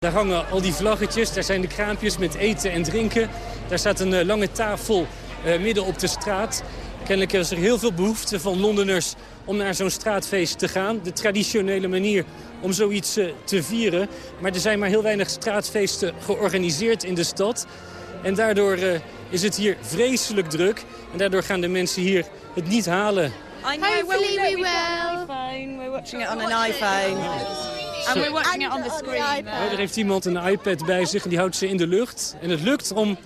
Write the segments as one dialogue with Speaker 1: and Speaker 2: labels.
Speaker 1: Daar hangen al die vlaggetjes, daar zijn de kraampjes met eten en drinken. Daar staat een lange tafel midden op de straat. Kennelijk is er heel veel behoefte van Londeners om naar zo'n straatfeest te gaan. De traditionele manier om zoiets te vieren. Maar er zijn maar heel weinig straatfeesten georganiseerd in de stad. En daardoor is het hier vreselijk druk. En daardoor gaan de mensen hier het niet halen. I
Speaker 2: know, Hopefully we will.
Speaker 3: We're watching it on an iPhone. And we're watching it on the screen.
Speaker 1: er heeft iemand een iPad bij zich en die houdt ze in de lucht. En het lukt om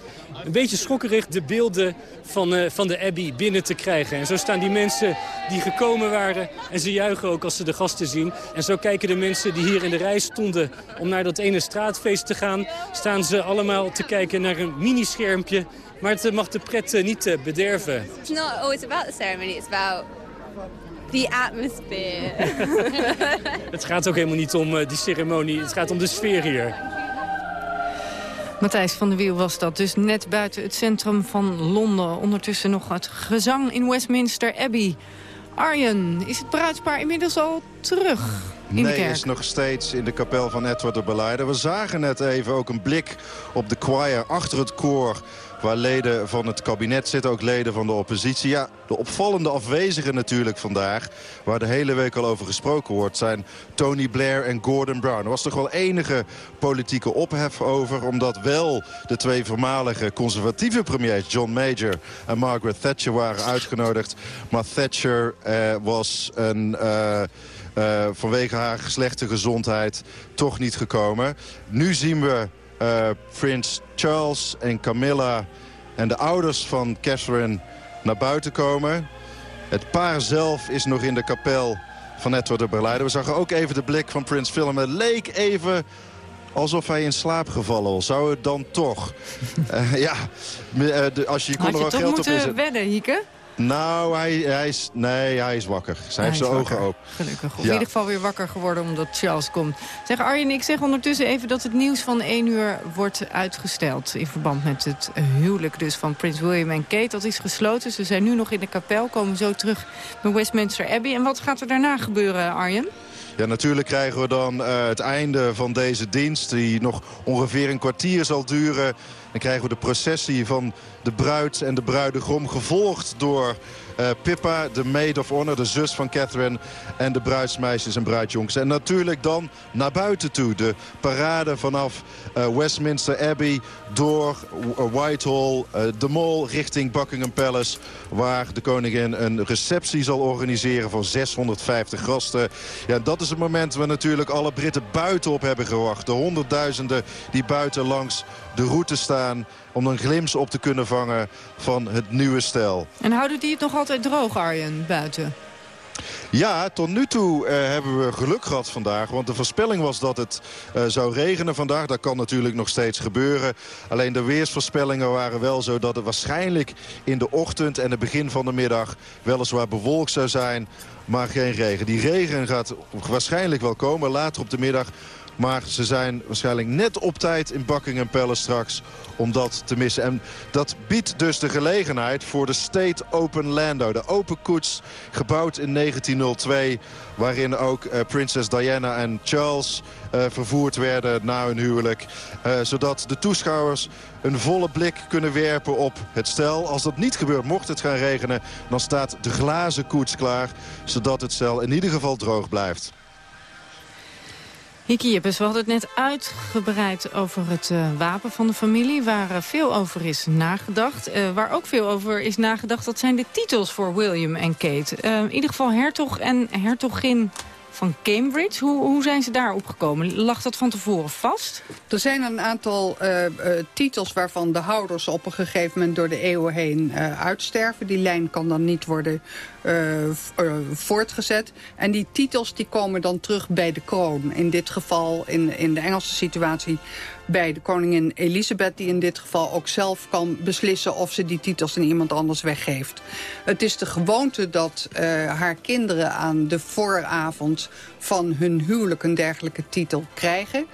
Speaker 1: een beetje schokkerig de beelden van, uh, van de Abbey binnen te krijgen. En zo staan die mensen die gekomen waren en ze juichen ook als ze de gasten zien. En zo kijken de mensen die hier in de rij stonden om naar dat ene straatfeest te gaan... staan ze allemaal te kijken naar een minischermpje. Maar het mag de pret niet bederven.
Speaker 2: It's not always about the ceremony, it's about the atmosphere.
Speaker 1: het gaat ook helemaal niet om die ceremonie, het gaat om de sfeer hier.
Speaker 4: Matthijs van der Wiel was dat, dus net buiten het centrum van Londen. Ondertussen nog het gezang in Westminster Abbey. Arjen, is het bruidspaar inmiddels al terug? In
Speaker 5: nee, is nog steeds in de kapel van Edward de Beleider. We zagen net even ook een blik op de choir achter het koor waar leden van het kabinet zitten, ook leden van de oppositie. Ja, de opvallende afwezigen natuurlijk vandaag, waar de hele week al over gesproken wordt... zijn Tony Blair en Gordon Brown. Er was toch wel enige politieke ophef over... omdat wel de twee voormalige conservatieve premiers... John Major en Margaret Thatcher waren uitgenodigd. Maar Thatcher eh, was een... Uh, uh, vanwege haar slechte gezondheid toch niet gekomen. Nu zien we Prins Charles en Camilla en de ouders van Catherine naar buiten komen. Het paar zelf is nog in de kapel van Edward de. We zagen ook even de blik van Prins Willem. Het leek even alsof hij in slaap gevallen was. Zou het dan toch? uh, ja, de, als je, je kon
Speaker 4: Had
Speaker 5: er
Speaker 4: je
Speaker 5: wel
Speaker 4: toch
Speaker 5: geld
Speaker 4: moeten
Speaker 5: op inzetten.
Speaker 4: wedden, Hieke?
Speaker 5: Nou, hij, hij, is, nee, hij is wakker. Hij heeft zijn ogen open.
Speaker 4: Gelukkig. Of
Speaker 5: Ja.
Speaker 4: in ieder geval weer wakker geworden omdat Charles komt. Zeg Arjen, ik zeg ondertussen even dat het nieuws van 1 uur wordt uitgesteld. In verband met het huwelijk dus van Prins William en Kate. Dat is gesloten. Ze zijn nu nog in de kapel. Komen zo terug bij Westminster Abbey. En wat gaat er daarna gebeuren, Arjen?
Speaker 5: Ja, natuurlijk krijgen we dan eh, het einde van deze dienst... die nog ongeveer een kwartier zal duren. Dan krijgen we de processie van de bruid en de bruidegom... gevolgd door eh, Pippa, de maid of honor, de zus van Catherine... en de bruidsmeisjes en bruidjongens. En natuurlijk dan naar buiten toe. De parade vanaf eh, Westminster Abbey door W- Whitehall... eh, de Mall richting Buckingham Palace... waar de koningin een receptie zal organiseren van 650 gasten. Ja, dat is het moment waar natuurlijk alle Britten buiten op hebben gewacht. De honderdduizenden die buiten langs de route staan... om een glimps op te kunnen vangen van het nieuwe stel.
Speaker 4: En houden die het nog altijd droog, Arjen, buiten?
Speaker 5: Ja, tot nu toe eh, hebben we geluk gehad vandaag. Want de voorspelling was dat het eh, zou regenen vandaag. Dat kan natuurlijk nog steeds gebeuren. Alleen de weersvoorspellingen waren wel zo dat het waarschijnlijk in de ochtend en het begin van de middag weliswaar bewolkt zou zijn. Maar geen regen. Die regen gaat waarschijnlijk wel komen later op de middag. Maar ze zijn waarschijnlijk net op tijd in Buckingham Palace straks om dat te missen. En dat biedt dus de gelegenheid voor de State Open Lando. De open koets, gebouwd in 1902... waarin ook eh, prinses Diana en Charles eh, vervoerd werden na hun huwelijk. Eh, zodat de toeschouwers een volle blik kunnen werpen op het stel. Als dat niet gebeurt, mocht het gaan regenen... dan staat de glazen koets klaar, zodat het stel in ieder geval droog blijft.
Speaker 4: Hieke Jippes, we hadden het net uitgebreid over het eh, wapen van de familie... waar eh, veel over is nagedacht. Eh, waar ook veel over is nagedacht, dat zijn de titels voor William en Kate. In ieder geval hertog en hertogin van Cambridge. Hoe, hoe zijn ze daar opgekomen? Lag dat van tevoren vast?
Speaker 6: Er zijn een aantal eh, eh, titels waarvan de houders op een gegeven moment door de eeuwen heen eh, uitsterven. Die lijn kan dan niet worden voortgezet. En die titels die komen dan terug bij de kroon. In dit geval, in, in de Engelse situatie, bij de koningin Elisabeth... die in dit geval ook zelf kan beslissen of ze die titels aan iemand anders weggeeft. Het is de gewoonte dat eh, haar kinderen aan de vooravond van hun huwelijk een dergelijke titel krijgen.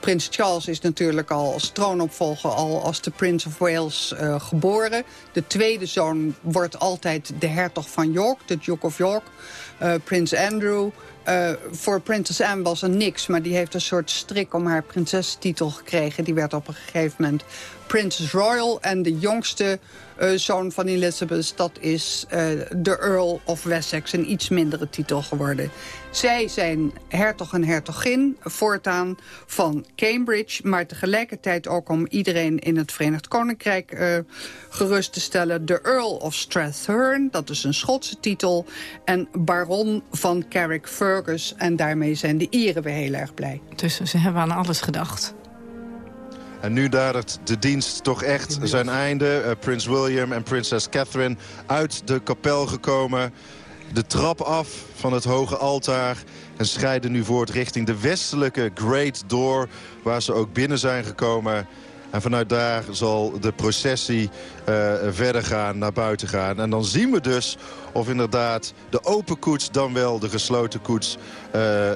Speaker 6: Prins Charles is natuurlijk al als troonopvolger... al als de Prince of Wales geboren. De tweede zoon wordt altijd de hertog van York, de Duke of York. Prins Andrew... Uh, voor Princess Anne was er niks, maar die heeft een soort strik om haar prinsestitel gekregen. Die werd op een gegeven moment Princess Royal. En de jongste uh, zoon van Elizabeth, dat is uh, de Earl of Wessex. Een iets mindere titel geworden. Zij zijn hertog en hertogin voortaan van Cambridge. Maar tegelijkertijd ook om iedereen in het Verenigd Koninkrijk uh, gerust te stellen. De Earl of Strathern, dat is een Schotse titel. En baron van Carrickfergus. En daarmee zijn de Ieren weer heel erg blij.
Speaker 4: Dus ze hebben aan alles gedacht.
Speaker 5: En nu dadert de dienst toch echt zijn einde. Uh, Prins William en prinses Catherine uit de kapel gekomen. De trap af van het hoge altaar. En schrijden nu voort richting de westelijke Great Door. Waar ze ook binnen zijn gekomen. En vanuit daar zal de processie uh, verder gaan, naar buiten gaan. En dan zien we dus of inderdaad de open koets dan wel de gesloten koets uh,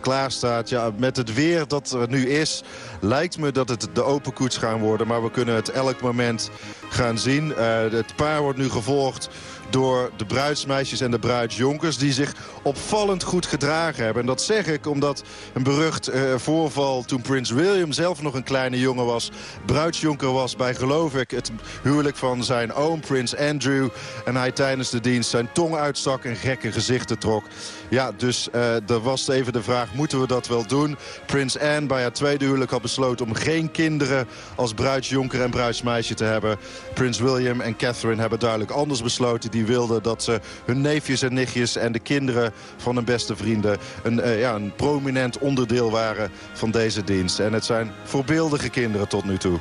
Speaker 5: klaar staat. Ja, met het weer dat er nu is, lijkt me dat het de open koets gaan worden. Maar we kunnen het elk moment gaan zien. het paar wordt nu gevolgd door de bruidsmeisjes en de bruidsjonkers... die zich opvallend goed gedragen hebben. En dat zeg ik omdat een berucht uh, voorval toen Prins William zelf nog een kleine jongen was... bruidsjonker was bij, geloof ik, het huwelijk van zijn oom Prins Andrew... en hij tijdens de dienst zijn tong uitstak en gekke gezichten trok. Ja, dus uh, er was even de vraag, moeten we dat wel doen? Prins Anne bij haar tweede huwelijk had besloten om geen kinderen... als bruidsjonker en bruidsmeisje te hebben. Prins William en Catherine hebben duidelijk anders besloten. Wilden dat ze hun neefjes en nichtjes en de kinderen van hun beste vrienden... een, uh, ja, een prominent onderdeel waren van deze dienst. En het zijn voorbeeldige kinderen tot nu toe.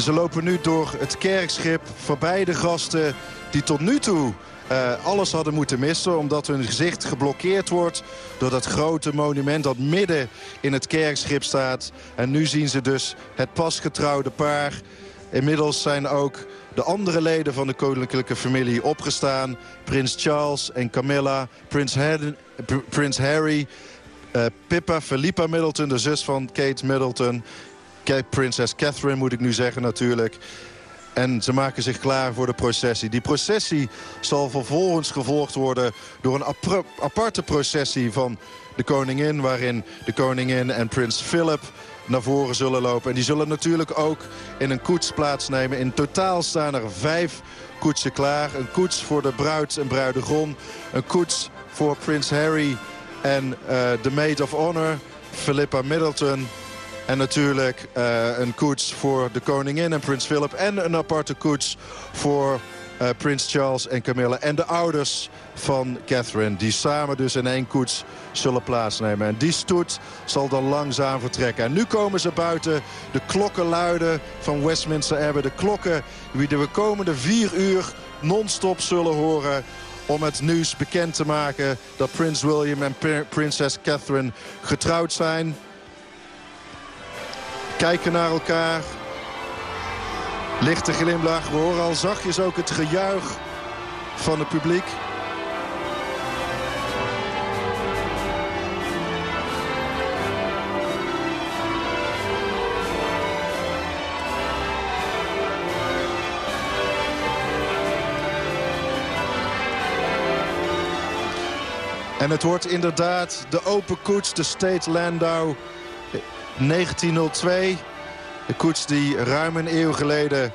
Speaker 5: Ze lopen nu door het kerkschip voorbij de gasten die tot nu toe uh, alles hadden moeten missen. Omdat hun gezicht geblokkeerd wordt door dat grote monument dat midden in het kerkschip staat. En nu zien ze dus het pasgetrouwde paar. Inmiddels zijn ook de andere leden van de koninklijke familie opgestaan. Prins Charles en Camilla, Prins, Harry, uh, Pippa, Philippa Middleton, de zus van Kate Middleton prinses Catherine moet ik nu zeggen natuurlijk. En ze maken zich klaar voor de processie. Die processie zal vervolgens gevolgd worden door een aparte processie van de koningin... waarin de koningin en prins Philip naar voren zullen lopen. En die zullen natuurlijk ook in een koets plaatsnemen. In totaal staan er vijf koetsen klaar. Een koets voor de bruid en bruidegom. Een koets voor prins Harry en uh, de maid of honor, Philippa Middleton... En natuurlijk uh, een koets voor de koningin en prins Philip. En een aparte koets voor uh, prins Charles en Camilla. En de ouders van Catherine. Die samen dus in één koets zullen plaatsnemen. En die stoet zal dan langzaam vertrekken. En nu komen ze buiten. De klokken luiden van Westminster Abbey. De klokken die de komende vier uur non-stop zullen horen om het nieuws bekend te maken dat prins William en prinses Catherine getrouwd zijn kijken naar elkaar. Lichte glimlach. We horen al zachtjes ook het gejuich van het publiek. En het wordt inderdaad de open koets, de State Landau 1902. De koets die ruim een eeuw geleden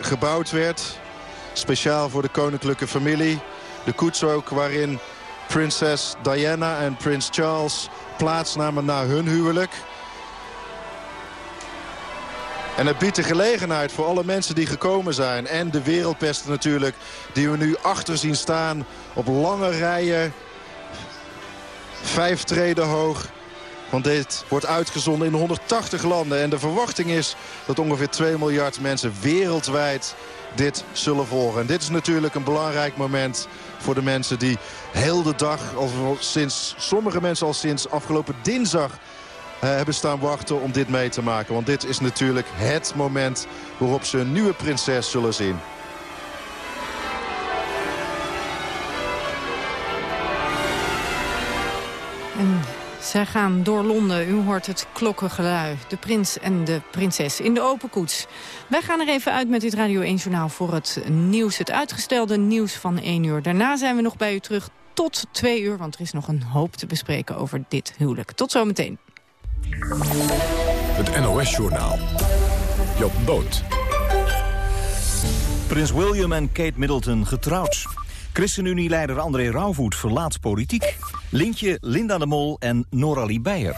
Speaker 5: gebouwd werd. Speciaal voor de koninklijke familie. De koets ook waarin prinses Diana en prins Charles plaatsnamen na hun huwelijk. En het biedt de gelegenheid voor alle mensen die gekomen zijn. En de wereldpesten natuurlijk. Die we nu achter zien staan op lange rijen vijf treden hoog. Want dit wordt uitgezonden in 180 landen. En de verwachting is dat ongeveer 2 miljard mensen wereldwijd dit zullen volgen. En dit is natuurlijk een belangrijk moment voor de mensen die heel de dag... Al sinds, sommige mensen al sinds afgelopen dinsdag uh, hebben staan wachten om dit mee te maken. Want dit is natuurlijk het moment waarop ze een nieuwe prinses zullen zien.
Speaker 4: Zij gaan door Londen. U hoort het klokkengelui. De prins en de prinses in de open koets. Wij gaan er even uit met dit Radio 1 Journaal voor het nieuws. Het uitgestelde nieuws van 1 uur. Daarna zijn we nog bij u terug tot 2 uur. Want er is nog een hoop te bespreken over dit huwelijk. Tot zometeen.
Speaker 7: Het NOS Journaal. Job Boot.
Speaker 8: Prins William en Kate Middleton getrouwd. ChristenUnie-leider André Rauwvoet verlaat politiek. Lintje, Linda de Mol en Noralie Beyer.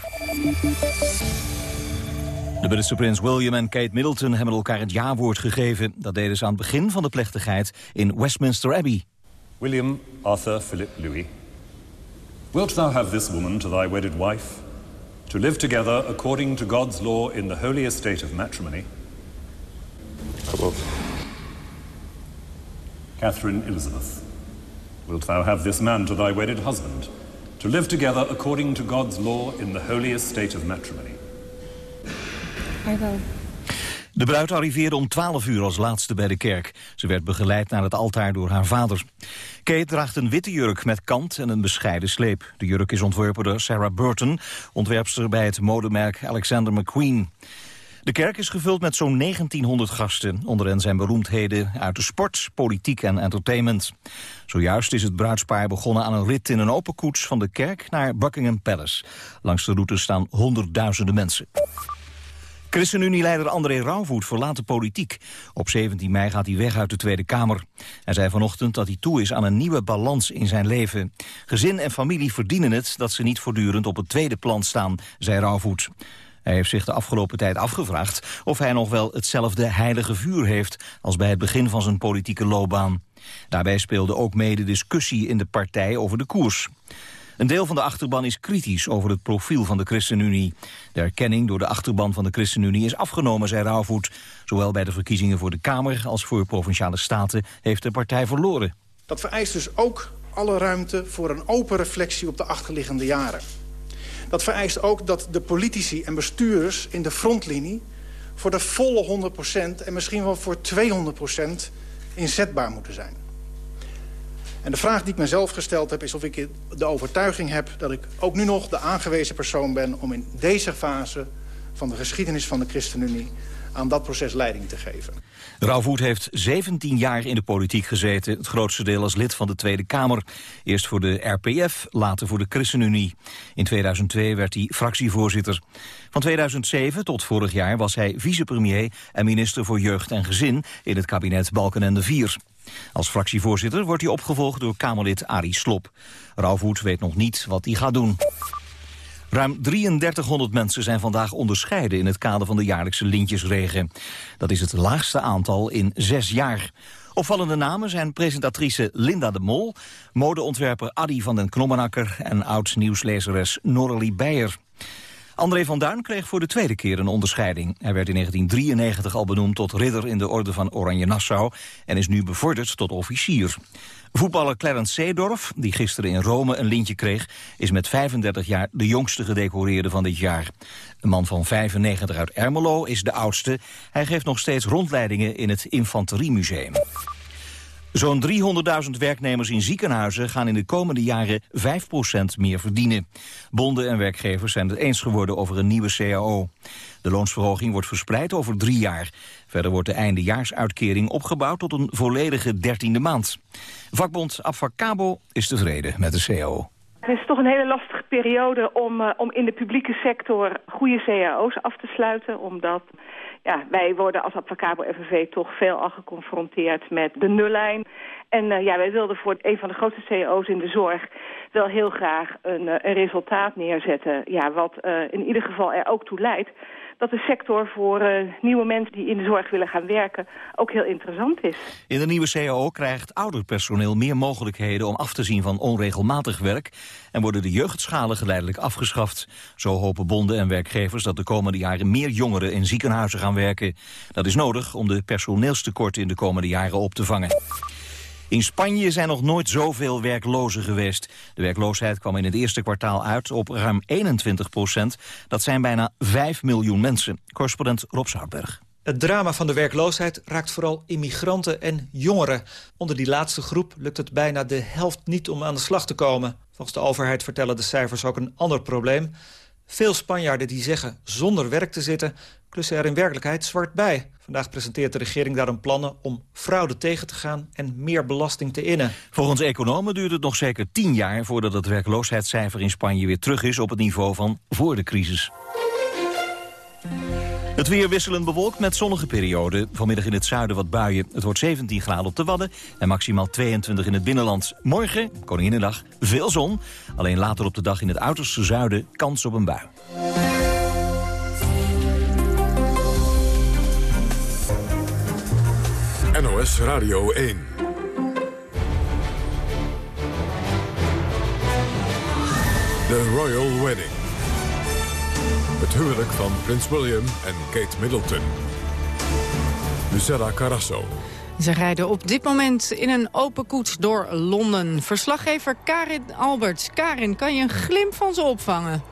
Speaker 8: De Britse prins William en Kate Middleton hebben elkaar het ja-woord gegeven. Dat deden ze aan het begin van de plechtigheid in Westminster Abbey.
Speaker 9: William Arthur Philip Louis, wilt thou have this woman to thy wedded wife, to live together according to God's law in the holy estate of matrimony? Catherine Elizabeth, wilt thou have this man to thy wedded husband, to live together according to God's law in the holy estate of matrimony?
Speaker 2: I will.
Speaker 8: De bruid arriveerde om 12 uur als laatste bij de kerk. Ze werd begeleid naar het altaar door haar vader. Kate draagt een witte jurk met kant en een bescheiden sleep. De jurk is ontworpen door Sarah Burton, ontwerpster bij het modemerk Alexander McQueen. De kerk is gevuld met zo'n 1900 gasten. Onder hen zijn beroemdheden uit de sport, politiek en entertainment. Zojuist is het bruidspaar begonnen aan een rit in een open koets... van de kerk naar Buckingham Palace. Langs de route staan honderdduizenden mensen. ChristenUnie-leider André Rauwvoet verlaat de politiek. Op 17 mei gaat hij weg uit de Tweede Kamer. Hij zei vanochtend dat hij toe is aan een nieuwe balans in zijn leven. Gezin en familie verdienen het dat ze niet voortdurend op het tweede plan staan, zei Rauwvoet. Hij heeft zich de afgelopen tijd afgevraagd of hij nog wel hetzelfde heilige vuur heeft als bij het begin van zijn politieke loopbaan. Daarbij speelde ook mede discussie in de partij over de koers. Een deel van de achterban is kritisch over het profiel van de ChristenUnie. De erkenning door de achterban van de ChristenUnie is afgenomen, zei Rauwvoet. Zowel bij de verkiezingen voor de Kamer als voor Provinciale Staten heeft de partij verloren.
Speaker 10: Dat vereist dus ook alle ruimte voor een open reflectie op de achterliggende jaren. Dat vereist ook dat de politici en bestuurders in de frontlinie... voor de volle 100% en misschien wel voor 200% inzetbaar moeten zijn. En de vraag die ik mezelf gesteld heb is of ik de overtuiging heb... dat ik ook nu nog de aangewezen persoon ben om in deze fase van de geschiedenis van de ChristenUnie aan dat proces leiding te geven.
Speaker 8: Rauwvoet heeft 17 jaar in de politiek gezeten, het grootste deel als lid van de Tweede Kamer. Eerst voor de RPF, later voor de ChristenUnie. In 2002 werd hij fractievoorzitter. Van 2007 tot vorig jaar was hij vicepremier en minister voor Jeugd en Gezin in het kabinet Balkenende IV. Als fractievoorzitter wordt hij opgevolgd door Kamerlid Arie Slop. Rauwvoet weet nog niet wat hij gaat doen. Ruim 3300 mensen zijn vandaag onderscheiden in het kader van de jaarlijkse lintjesregen. Dat is het laagste aantal in zes jaar. Opvallende namen zijn presentatrice Linda de Mol, modeontwerper Adi van den Knommenakker en oud-nieuwslezeres Noralie Beyer. André van Duin kreeg voor de tweede keer een onderscheiding. Hij werd in 1993 al benoemd tot ridder in de orde van Oranje Nassau... en is nu bevorderd tot officier. Voetballer Clarence Seedorf, die gisteren in Rome een lintje kreeg... is met 35 jaar de jongste gedecoreerde van dit jaar. Een man van 95 uit Ermelo is de oudste. Hij geeft nog steeds rondleidingen in het Infanteriemuseum. Zo'n 300.000 werknemers in ziekenhuizen gaan in de komende jaren 5% meer verdienen. Bonden en werkgevers zijn het eens geworden over een nieuwe CAO. De loonsverhoging wordt verspreid over drie jaar. Verder wordt de eindejaarsuitkering opgebouwd tot een volledige dertiende maand. Vakbond Abfacabo is tevreden met de CAO.
Speaker 11: Het is toch een hele lastige periode om, uh, om in de publieke sector goede cao's af te sluiten. Omdat ja, wij worden als Advocabo FNV toch veel al geconfronteerd met de nullijn. En ja, wij wilden voor een van de grootste CEO's in de zorg wel heel graag een, een resultaat neerzetten. Ja, wat in ieder geval er ook toe leidt dat de sector voor uh, nieuwe mensen die in de zorg willen gaan werken ook heel interessant is.
Speaker 8: In de nieuwe CAO krijgt ouder personeel meer mogelijkheden om af te zien van onregelmatig werk en worden de jeugdschalen geleidelijk afgeschaft. Zo hopen bonden en werkgevers dat de komende jaren meer jongeren in ziekenhuizen gaan werken. Dat is nodig om de personeelstekorten in de komende jaren op te vangen. In Spanje zijn nog nooit zoveel werklozen geweest. De werkloosheid kwam in het eerste kwartaal uit op ruim 21 procent. Dat zijn bijna 5 miljoen mensen. Correspondent Rob Zoutberg.
Speaker 12: Het drama van de werkloosheid raakt vooral immigranten en jongeren. Onder die laatste groep lukt het bijna de helft niet om aan de slag te komen. Volgens de overheid vertellen de cijfers ook een ander probleem. Veel Spanjaarden die zeggen zonder werk te zitten... klussen er in werkelijkheid zwart bij. Vandaag presenteert de regering daarom plannen om fraude tegen te gaan... en meer belasting te innen.
Speaker 8: Volgens economen duurt het nog zeker tien jaar... voordat het werkloosheidscijfer in Spanje weer terug is op het niveau van voor de crisis. Het weer wisselend bewolkt met zonnige perioden. Vanmiddag in het zuiden wat buien. Het wordt 17 graden op de Wadden en maximaal 22 in het binnenland. Morgen, Koninginnedag, veel zon. Alleen later op de dag in het uiterste zuiden kans op een bui.
Speaker 7: NOS Radio 1. The Royal Wedding. Het huwelijk van prins William en Kate Middleton. Lucella Carrasso.
Speaker 4: Ze rijden op dit moment in een open koets door Londen. Verslaggever Karin Alberts. Karin, kan je een glimp van ze opvangen?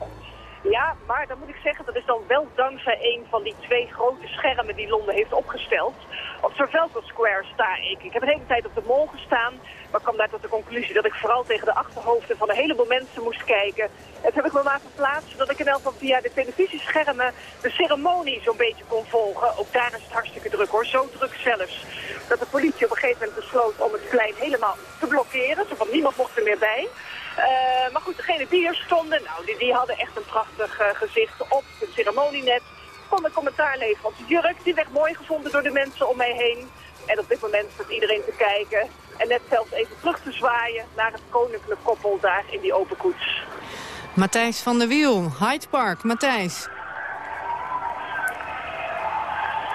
Speaker 13: Ja, maar dan moet ik zeggen, dat is dan wel dankzij een van die twee grote schermen die Londen heeft opgesteld. Op Trafalgar Square sta ik. Ik heb een hele tijd op de mol gestaan, maar kwam daar tot de conclusie dat ik vooral tegen de achterhoofden van een heleboel mensen moest kijken. En heb ik me maar verplaatst, zodat ik in elk geval via de televisieschermen de ceremonie zo'n beetje kon volgen. Ook daar is het hartstikke druk hoor, zo druk zelfs. Dat de politie op een gegeven moment besloot om het plein helemaal te blokkeren, zo van niemand mocht er meer bij. Uh, maar goed, degene die er stonden, nou, die, die hadden echt een prachtig uh, gezicht op het ceremonienet. Kon een commentaar leveren op de jurk. Die werd mooi gevonden door de mensen om mij heen. En op dit moment staat iedereen te kijken. En net zelfs even terug te zwaaien naar het koninklijk koppel daar in die open koets.
Speaker 4: Matthijs van der Wiel, Hyde Park. Matthijs.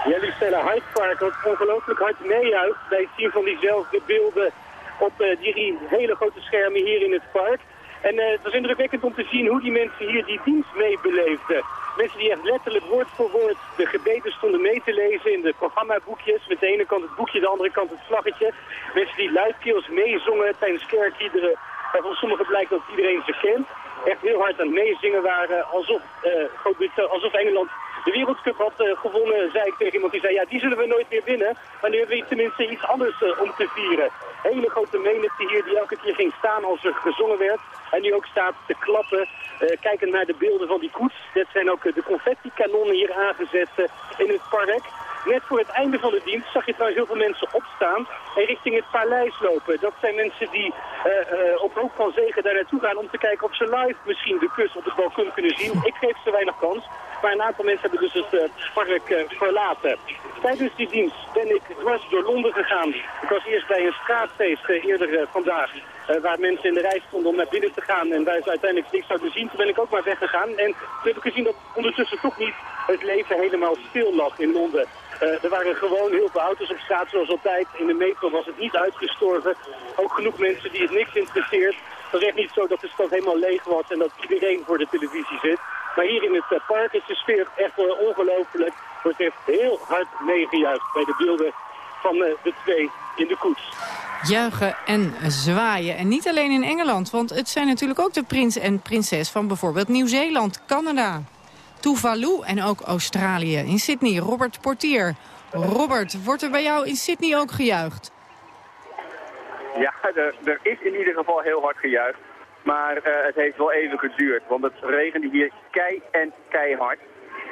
Speaker 14: Ja, Lucella, Hyde Park wat ongelooflijk hard meejuicht bij het zien van diezelfde beelden op uh, die hele grote schermen hier in het park. En uh, het was indrukwekkend om te zien hoe die mensen hier die dienst meebeleefden. Mensen die echt letterlijk woord voor woord de gebeden stonden mee te lezen in de programmaboekjes. Met de ene kant het boekje, de andere kant het vlaggetje. Mensen die luidkeels meezongen tijdens kerkiederen. Waarvan sommigen blijkt dat iedereen ze kent. Echt heel hard aan het meezingen waren. Alsof, uh, alsof Engeland de Wereldcup had uh, gewonnen, zei ik tegen iemand die zei, ja, die zullen we nooit meer winnen. Maar nu hebben we tenminste iets anders uh, om te vieren. Hele grote menigte hier die elke keer ging staan als er gezongen werd. En nu ook staat te klappen, uh, kijkend naar de beelden van die koets. Dit zijn ook de confetti-kanonnen hier aangezet in het park. Net voor het einde van de dienst zag je trouwens heel veel mensen opstaan en richting het paleis lopen. Dat zijn mensen die uh, uh, op hoop van zegen daar naartoe gaan om te kijken of ze live misschien de kus op het balkon kunnen zien. Ik geef ze weinig kans, maar een aantal mensen hebben dus het uh, park verlaten. Tijdens die dienst ben ik dwars door Londen gegaan. Ik was eerst bij een straatfeest eerder vandaag. Uh, waar mensen in de rij stonden om naar binnen te gaan en waar ze uiteindelijk niks zouden zien. Toen ben ik ook maar weggegaan. En toen heb ik gezien dat ondertussen toch niet het leven helemaal stil lag in Londen. Uh, er waren gewoon heel veel auto's op straat zoals altijd. In de metro was het niet uitgestorven. Ook genoeg mensen die het niks interesseert. Het was echt niet zo dat de stad helemaal leeg was en dat iedereen voor de televisie zit. Maar hier in het uh, park is de sfeer echt ongelooflijk. Wordt echt heel hard meegejuicht bij de beelden van de twee in de koets.
Speaker 4: Juichen en zwaaien. En niet alleen in Engeland, want het zijn natuurlijk ook de prins en prinses van bijvoorbeeld Nieuw-Zeeland, Canada. Tuvalu en ook Australië. In Sydney, Robert Portier. Robert, wordt er bij jou in Sydney ook gejuicht?
Speaker 15: Ja, er, er is in ieder geval heel hard gejuicht. Maar uh, het heeft wel even geduurd, want het regende hier kei en keihard.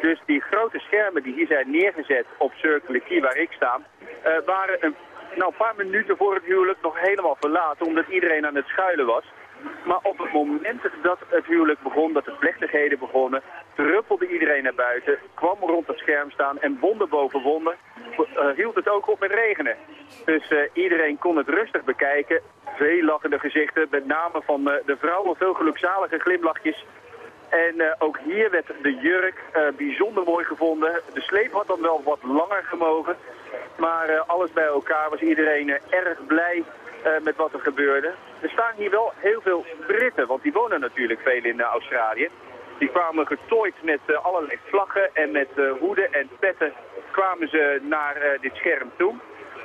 Speaker 15: Dus die grote schermen die hier zijn neergezet op Circle Key, waar ik sta, uh, waren een, nou, paar minuten voor het huwelijk nog helemaal verlaten, omdat iedereen aan het schuilen was. Maar op het moment dat het huwelijk begon, dat de plechtigheden begonnen, druppelde iedereen naar buiten, kwam rond het scherm staan en wonder boven wonder uh, hield het ook op met regenen. Dus uh, iedereen kon het rustig bekijken. Veel lachende gezichten, met name van de vrouwen, veel gelukzalige glimlachjes. En ook hier werd de jurk bijzonder mooi gevonden. De sleep had dan wel wat langer gemogen. Maar alles bij elkaar was iedereen erg blij met wat er gebeurde. Er staan hier wel heel veel Britten, want die wonen natuurlijk veel in Australië. Die kwamen getooid met allerlei vlaggen en met hoeden en petten kwamen ze naar dit scherm toe.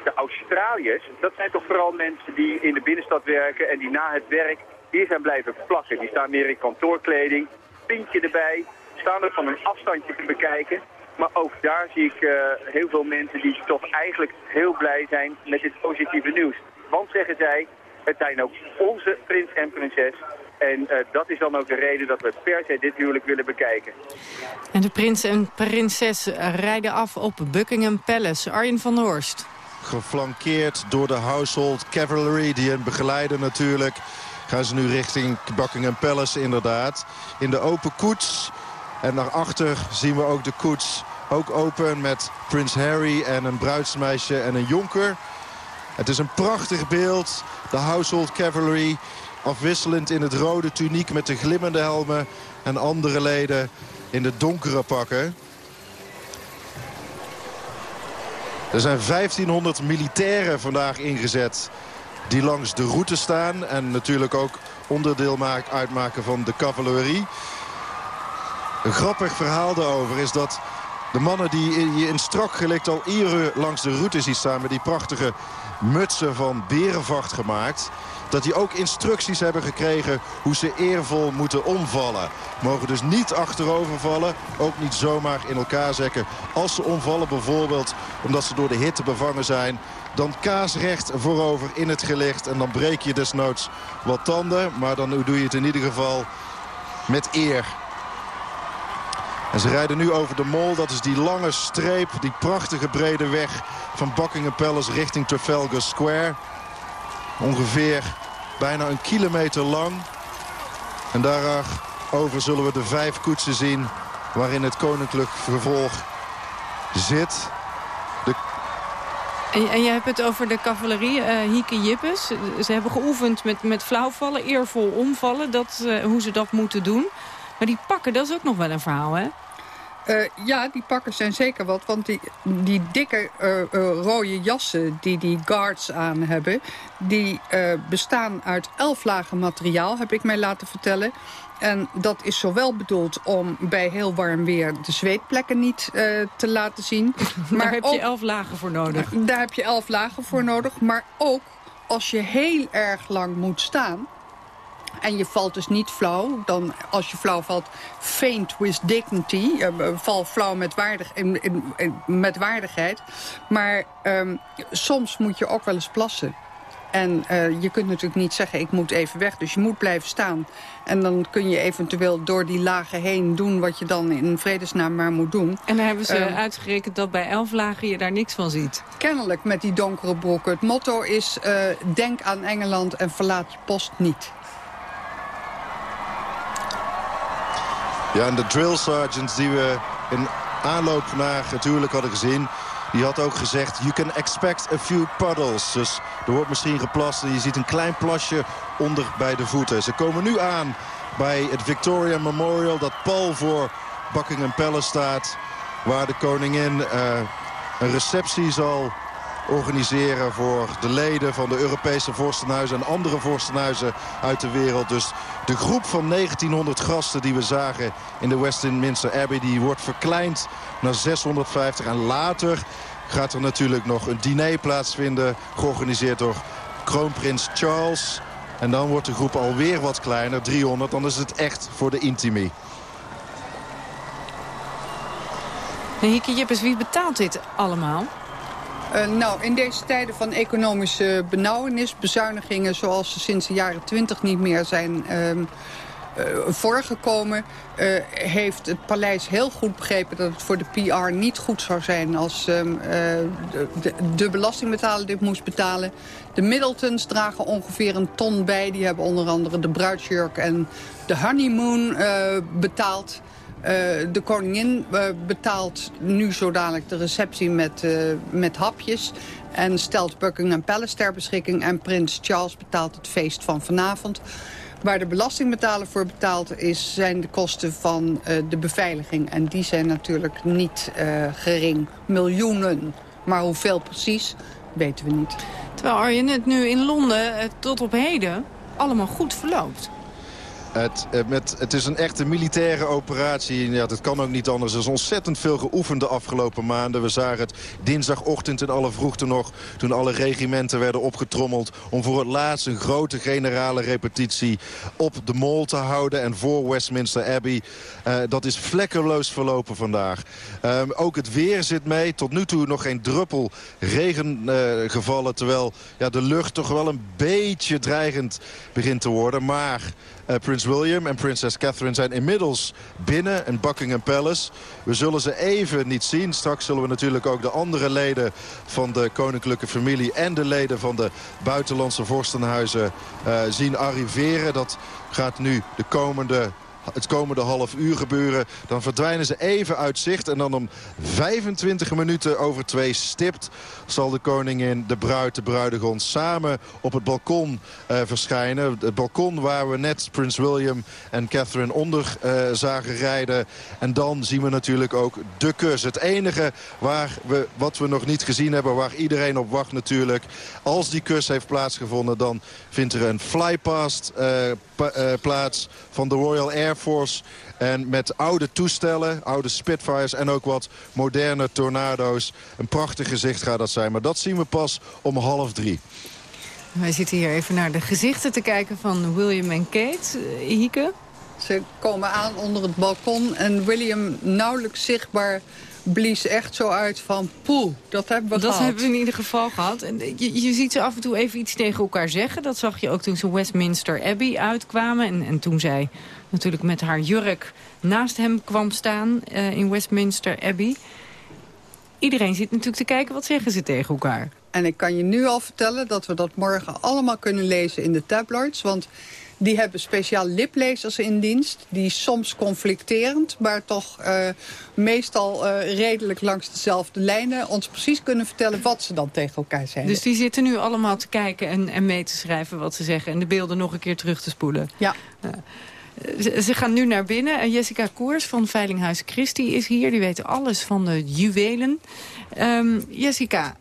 Speaker 15: De Australiërs, dat zijn toch vooral mensen die in de binnenstad werken en die na het werk hier zijn blijven plakken. Die staan meer in kantoorkleding, pintje erbij, staan er van een afstandje te bekijken. Maar ook daar zie ik uh, heel veel mensen die toch eigenlijk heel blij zijn met dit positieve nieuws. Want, zeggen zij, het zijn ook onze prins en prinses. En uh, dat is dan ook de reden dat we per se dit huwelijk willen bekijken.
Speaker 4: En de prins en prinses rijden af op Buckingham Palace. Arjen van der Horst.
Speaker 5: Geflankeerd door de household cavalry, die hen begeleiden natuurlijk. Gaan ze nu richting Buckingham Palace inderdaad. In de open koets. En naar achter zien we ook de koets ook open met prins Harry en een bruidsmeisje en een jonker. Het is een prachtig beeld. De household cavalry Afwisselend in het rode tuniek met de glimmende helmen. En andere leden in de donkere pakken. Er zijn 1500 militairen vandaag ingezet die langs de route staan. En natuurlijk ook onderdeel uitmaken van de cavalerie. Een grappig verhaal daarover is dat de mannen die je in strak gelikt al uren langs de route ziet staan... met die prachtige mutsen van berenvacht gemaakt dat die ook instructies hebben gekregen hoe ze eervol moeten omvallen. Mogen dus niet achterover vallen, ook niet zomaar in elkaar zekken. Als ze omvallen bijvoorbeeld omdat ze door de hitte bevangen zijn... dan kaasrecht voorover in het gelicht en dan breek je desnoods wat tanden. Maar dan doe je het in ieder geval met eer. En ze rijden nu over de Mall. Dat is die lange streep, die prachtige brede weg van Buckingham Palace richting Trafalgar Square. Ongeveer bijna een kilometer lang. En daarover zullen we de vijf koetsen zien waarin het koninklijk vervolg zit.
Speaker 4: De... En, en je hebt het over de cavalerie, uh, Hieke Jippes. Ze hebben geoefend met, met flauwvallen, eervol omvallen, dat, uh, hoe ze dat moeten doen. Maar die pakken, dat is ook nog wel een verhaal, hè?
Speaker 6: Uh, ja, die pakken zijn zeker wat. Want die, die dikke uh, uh, rode jassen die die guards aan hebben... die bestaan uit elf lagen materiaal, heb ik mij laten vertellen. En dat is zowel bedoeld om bij heel warm weer de zweetplekken niet te laten zien.
Speaker 4: Maar daar heb je elf lagen voor nodig.
Speaker 6: Daar heb je elf lagen voor nodig. Maar ook als je heel erg lang moet staan en je valt dus niet flauw. Dan, als je flauw valt, faint with dignity. Uh, val flauw met, waardig, in, in, met waardigheid. Maar um, soms moet je ook wel eens plassen. En uh, je kunt natuurlijk niet zeggen, ik moet even weg. Dus je moet blijven staan. En dan kun je eventueel door die lagen heen doen... wat je dan in vredesnaam maar moet doen.
Speaker 4: En dan hebben ze uh, uitgerekend dat bij elf lagen je daar niks van ziet.
Speaker 6: Kennelijk met die donkere broeken. Het motto is, uh, denk aan Engeland en verlaat je post niet.
Speaker 5: Ja, en de drill sergeants die we in aanloop naar het huwelijk hadden gezien... die had ook gezegd, you can expect a few puddles. Dus er wordt misschien geplast en je ziet een klein plasje onder bij de voeten. Ze komen nu aan bij het Victoria Memorial... dat pal voor Buckingham Palace staat... waar de koningin uh, een receptie zal organiseren voor de leden van de Europese vorstenhuizen en andere vorstenhuizen uit de wereld. Dus de groep van 1900 gasten die we zagen in de Westminster Abbey... die wordt verkleind naar 650 en later gaat er natuurlijk nog een diner plaatsvinden... georganiseerd door kroonprins Charles. En dan wordt de groep alweer wat kleiner, 300. Dan is het echt voor de intimie.
Speaker 4: Hieke Jippes, wie betaalt dit allemaal?
Speaker 6: Uh, nou, in deze tijden van economische benauwenis, bezuinigingen zoals ze sinds de jaren twintig niet meer zijn, uh, voorgekomen... heeft het paleis heel goed begrepen dat het voor de PR niet goed zou zijn... als ehm, de, de belastingbetaler dit moest betalen. De Middletons dragen ongeveer een ton bij. Die hebben onder andere de bruidsjurk en de honeymoon betaald... Uh, de koningin uh, betaalt nu zo dadelijk de receptie met, uh, met hapjes. En stelt Buckingham Palace ter beschikking. En prins Charles betaalt het feest van vanavond. Waar de belastingbetaler voor betaalt is, zijn de kosten van de beveiliging. En die zijn natuurlijk niet gering. Miljoenen. Maar hoeveel precies, weten we niet.
Speaker 4: Terwijl Arjen het nu in Londen tot op heden allemaal goed verloopt.
Speaker 5: Het, eh, met, het is een echte militaire operatie. Ja, dat kan ook niet anders. Er is ontzettend veel geoefend de afgelopen maanden. We zagen het dinsdagochtend in alle vroegte nog... toen alle regimenten werden opgetrommeld... om voor het laatst een grote generale repetitie op de Mall te houden... en voor Westminster Abbey. Uh, dat is vlekkeloos verlopen vandaag. Uh, ook het weer zit mee. Tot nu toe nog geen druppel regen uh, gevallen... terwijl ja, de lucht toch wel een beetje dreigend begint te worden. Maar... Uh, Prins William en prinses Catherine zijn inmiddels binnen in Buckingham Palace. We zullen ze even niet zien. Straks zullen we natuurlijk ook de andere leden van de koninklijke familie... en de leden van de buitenlandse vorstenhuizen uh, zien arriveren. Dat gaat nu de komende het komende half uur gebeuren. Dan verdwijnen ze even uit zicht. En dan om 25 minuten over twee stipt zal de koningin, de bruid, de bruidegom samen op het balkon uh, verschijnen. Het balkon waar we net Prins William en Catherine onder uh, zagen rijden. En dan zien we natuurlijk ook de kus. Het enige waar we, wat we nog niet gezien hebben, waar iedereen op wacht natuurlijk. Als die kus heeft plaatsgevonden, dan vindt er een flypast uh, plaats van de Royal Air Force. En met oude toestellen, oude Spitfires en ook wat moderne Tornado's. Een prachtig gezicht gaat dat zijn. Maar dat zien we pas om half drie.
Speaker 4: Wij zitten hier even naar de gezichten te kijken van William en Kate. Uh, Hieke?
Speaker 6: Ze komen aan onder het balkon en William nauwelijks zichtbaar blies echt zo uit van poeh, dat hebben we
Speaker 4: dat
Speaker 6: gehad.
Speaker 4: Dat hebben we in ieder geval gehad. En je, je, ziet ze af en toe even iets tegen elkaar zeggen. Dat zag je ook toen ze Westminster Abbey uitkwamen. En, en toen zij natuurlijk met haar jurk naast hem kwam staan uh, in Westminster Abbey. Iedereen zit natuurlijk te kijken, wat zeggen ze tegen elkaar?
Speaker 6: En ik kan je nu al vertellen dat we dat morgen allemaal kunnen lezen in de tabloids. Want die hebben speciaal liplezers in dienst. Die soms conflicterend, maar toch uh, meestal uh, redelijk langs dezelfde lijnen... ons precies kunnen vertellen wat ze dan tegen elkaar zeggen.
Speaker 4: Dus die zitten nu allemaal te kijken en, en mee te schrijven wat ze zeggen... en de beelden nog een keer terug te spoelen.
Speaker 6: Ja.
Speaker 4: Uh, ze gaan nu naar binnen. Jessica Koers van Veilinghuis Christie is hier. Die weet alles van de juwelen. Um, Jessica,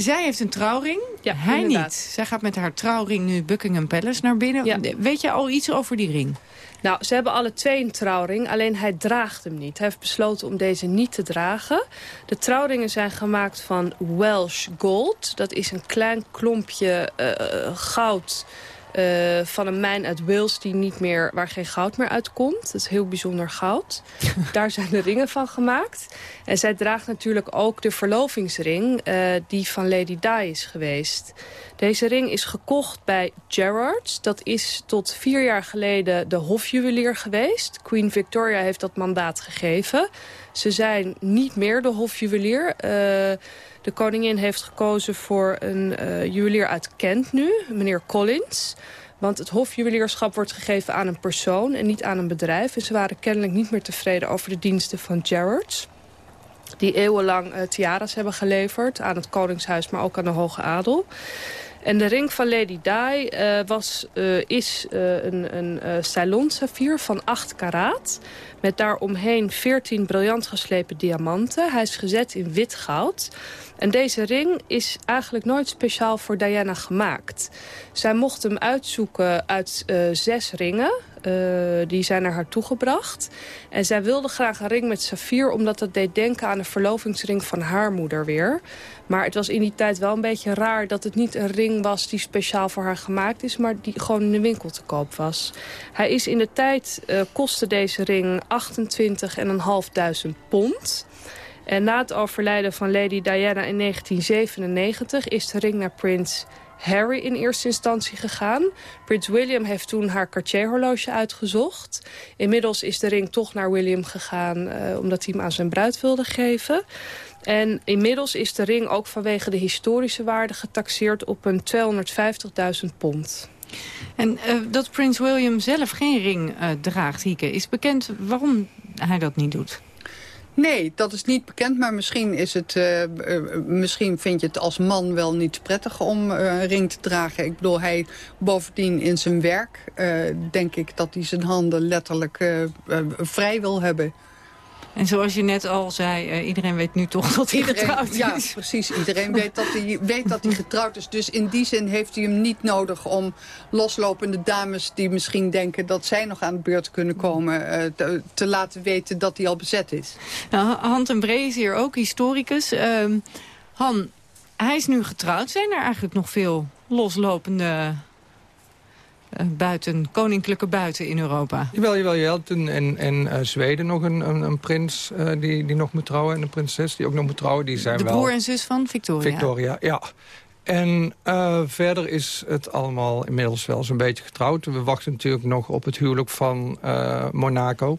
Speaker 4: zij heeft een trouwring,
Speaker 16: ja,
Speaker 4: hij
Speaker 16: inderdaad.
Speaker 4: niet. Zij gaat met haar trouwring nu Buckingham Palace naar binnen.
Speaker 16: Ja.
Speaker 4: Weet je al iets over die ring?
Speaker 16: Nou, ze hebben alle twee een trouwring, alleen hij draagt hem niet. Hij heeft besloten om deze niet te dragen. De trouwringen zijn gemaakt van Welsh Gold. Dat is een klein klompje uh, goud... Uh, van een mijn uit Wales die niet meer, waar geen goud meer uitkomt. Dat is heel bijzonder goud. Daar zijn de ringen van gemaakt. En zij draagt natuurlijk ook de verlovingsring uh, die van Lady Di is geweest. Deze ring is gekocht bij Gerrards. Dat is tot vier jaar geleden de hofjuwelier geweest. Queen Victoria heeft dat mandaat gegeven. Ze zijn niet meer de hofjuwelier. Uh, de koningin heeft gekozen voor een uh, juwelier uit Kent nu, meneer Collins. Want het hofjuwelierschap wordt gegeven aan een persoon en niet aan een bedrijf. En ze waren kennelijk niet meer tevreden over de diensten van Gerrards. Die eeuwenlang uh, tiara's hebben geleverd aan het koningshuis, maar ook aan de hoge adel. En de ring van Lady Di uh, was, is een, een van 8 karaat. Met daaromheen 14 briljant geslepen diamanten. Hij is gezet in wit goud. En deze ring is eigenlijk nooit speciaal voor Diana gemaakt. Zij mocht hem uitzoeken uit zes ringen. Uh, die zijn naar haar toegebracht. En zij wilde graag een ring met saffier... omdat dat deed denken aan de verlovingsring van haar moeder weer. Maar het was in die tijd wel een beetje raar... dat het niet een ring was die speciaal voor haar gemaakt is... maar die gewoon in de winkel te koop was. Hij is in de tijd, uh, kostte deze ring 28.500 pond... En na het overlijden van Lady Diana in 1997 is de ring naar prins Harry in eerste instantie gegaan. Prins William heeft toen haar Cartier-horloge uitgezocht. Inmiddels is de ring toch naar William gegaan... Uh, omdat hij hem aan zijn bruid wilde geven. En inmiddels is de ring ook vanwege de historische waarde getaxeerd op een 250.000 pond.
Speaker 4: En uh, dat prins William zelf geen ring uh, draagt, Hieke, is bekend waarom hij dat niet doet?
Speaker 6: Nee, dat is niet bekend, maar misschien, is het, uh, misschien vind je het als man wel niet prettig om een ring te dragen. Ik bedoel, hij bovendien in zijn werk, denk ik dat hij zijn handen letterlijk vrij wil hebben.
Speaker 4: En zoals je net al zei, uh, iedereen weet nu toch dat hij getrouwd is.
Speaker 6: Ja, precies. Iedereen weet dat, hij, weet dat hij getrouwd is. Dus in die zin heeft hij hem niet nodig om loslopende dames... die misschien denken dat zij nog aan de beurt kunnen komen... Uh, te, te, laten weten dat hij al bezet is.
Speaker 4: Nou, Han ten Bree is hier ook historicus. Uh, Han, hij is nu getrouwd. Zijn er eigenlijk nog veel loslopende buiten, koninklijke buiten in Europa.
Speaker 17: Jawel, jawel. Je had in, in, in uh, Zweden nog een, een, een prins uh, die, die nog moet trouwen... en een prinses die ook nog moet trouwen. Die zijn
Speaker 4: de
Speaker 17: wel...
Speaker 4: broer en zus van Victoria.
Speaker 17: Victoria, ja. En verder is het allemaal inmiddels wel zo'n beetje getrouwd. We wachten natuurlijk nog op het huwelijk van Monaco.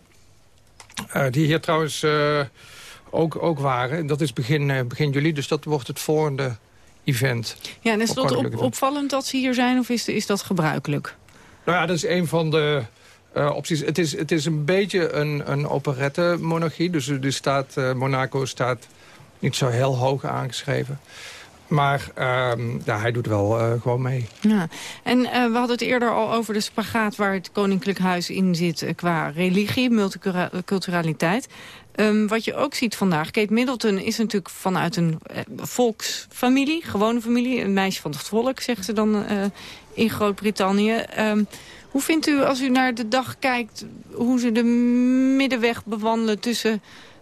Speaker 17: die hier trouwens ook, ook waren. Dat is begin, begin juli, dus dat wordt het volgende event.
Speaker 4: Ja, en is dat op, opvallend dat ze hier zijn of is, is dat gebruikelijk?
Speaker 17: Nou ja, dat is een van de uh, opties. Het is, het is een beetje een, een operette-monarchie. Dus er staat, uh, Monaco staat niet zo heel hoog aangeschreven. Maar ja, hij doet wel uh, gewoon mee.
Speaker 4: Ja. En uh, we hadden het eerder al over de spagaat waar het Koninklijk Huis in zit... qua religie, multiculturaliteit. Um, wat je ook ziet vandaag, Kate Middleton is natuurlijk vanuit een volksfamilie... gewone familie, een meisje van het volk, zeggen ze dan in Groot-Brittannië. Um, hoe vindt u, als u naar de dag kijkt, hoe ze de middenweg bewandelen... tussen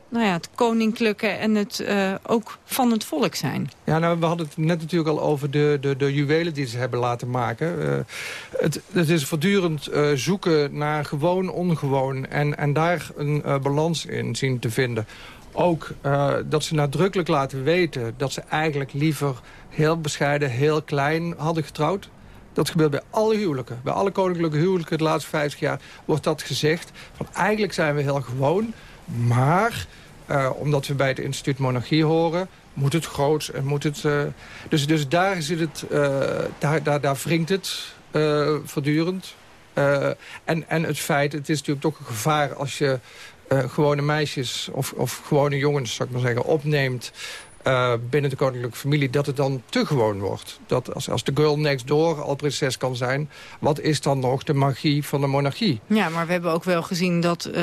Speaker 4: nou ja, het koninklijke en het uh, ook van het volk zijn.
Speaker 17: Ja, nou, we hadden het net natuurlijk al over de, de, de juwelen die ze hebben laten maken. Uh, het, het is voortdurend uh, zoeken naar gewoon, ongewoon... en, en daar een balans in zien te vinden. Ook dat ze nadrukkelijk laten weten dat ze eigenlijk liever heel bescheiden, heel klein hadden getrouwd. Dat gebeurt bij alle huwelijken. Bij alle koninklijke huwelijken de laatste 50 jaar wordt dat gezegd. Van eigenlijk zijn we heel gewoon, maar uh, omdat we bij het instituut monarchie horen... moet het groot en moet het... Uh, dus, dus daar, zit het, daar, daar, daar wringt het voortdurend. en, en het feit, het is natuurlijk toch een gevaar als je... gewone meisjes of, of gewone jongens, zou ik maar zeggen, opneemt... Uh, binnen de koninklijke familie, dat het dan te gewoon wordt. Dat als, als de girl next door al prinses kan zijn... wat is dan nog de magie van de monarchie?
Speaker 4: Ja, maar we hebben ook wel gezien dat uh,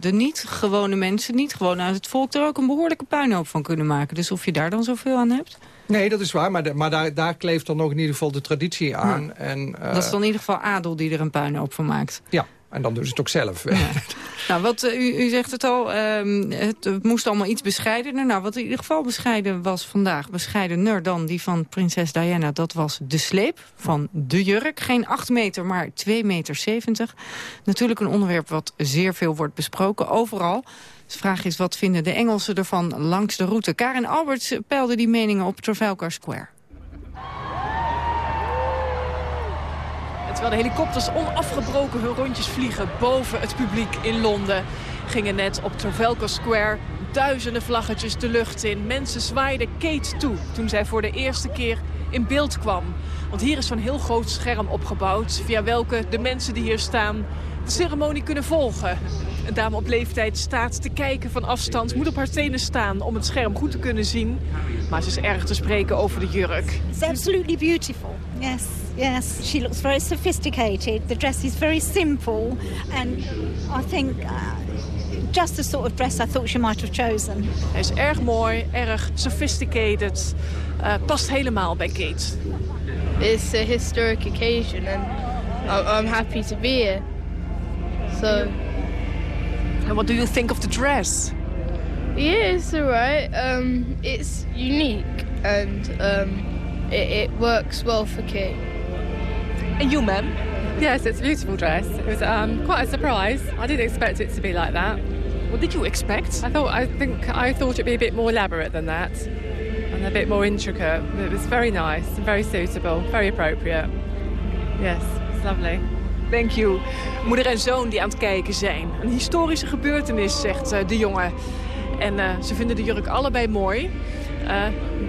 Speaker 4: de niet-gewone mensen... niet gewoon uit het volk er ook een behoorlijke puinhoop van kunnen maken. Dus of je daar dan zoveel aan hebt?
Speaker 17: Nee, dat is waar, maar, de, maar daar, daar kleeft dan nog in ieder geval de traditie aan. Ja. En, uh,
Speaker 4: dat is dan in ieder geval adel die er een puinhoop van maakt.
Speaker 17: Ja, en dan doen ze het ook zelf.
Speaker 4: Nou, wat, uh, u, u, zegt het al, um, het, moest allemaal iets bescheidener. Nou, wat in ieder geval bescheiden was vandaag, bescheidener dan die van prinses Diana... dat was de sleep van de jurk. Geen 8 meter, maar 2,70 meter. 70. Natuurlijk een onderwerp wat zeer veel wordt besproken, overal. de vraag is, wat vinden de Engelsen ervan langs de route? Karin Alberts peilde die meningen op Trafalgar Square.
Speaker 18: Terwijl de helikopters onafgebroken hun rondjes vliegen boven het publiek in Londen... gingen net op Trafalgar Square duizenden vlaggetjes de lucht in. Mensen zwaaiden Kate toe toen zij voor de eerste keer in beeld kwam. Want hier is zo'n heel groot scherm opgebouwd... via welke de mensen die hier staan de ceremonie kunnen volgen. Een dame op leeftijd staat te kijken van afstand, moet op haar tenen staan om het scherm goed te kunnen zien. Maar ze is erg te spreken over de jurk.
Speaker 19: It's absolutely beautiful. Yes, yes. She looks very sophisticated. The dress is very simple. And I think uh, just the sort of dress I thought she might have chosen.
Speaker 18: Hij is erg mooi, erg sophisticated. Uh, past helemaal bij Kate.
Speaker 20: It's a historic occasion and I'm happy to be here. So.
Speaker 18: And what do you think of the dress?
Speaker 20: Yeah, it's alright. Um, it's unique and um, it, it, works well for Kate.
Speaker 18: And you, ma'am?
Speaker 21: Yes, it's a beautiful dress. It was um, quite a surprise. I didn't expect it to be like that.
Speaker 18: What did you expect?
Speaker 21: I thought I think I thought it'd be a bit more elaborate than that. And a bit more intricate. It was very nice very suitable, very appropriate. Yes, it's lovely.
Speaker 18: Thank you. Moeder en zoon die aan het kijken zijn. Een historische gebeurtenis, zegt uh, de jongen. En uh, ze vinden de jurk allebei mooi. Uh,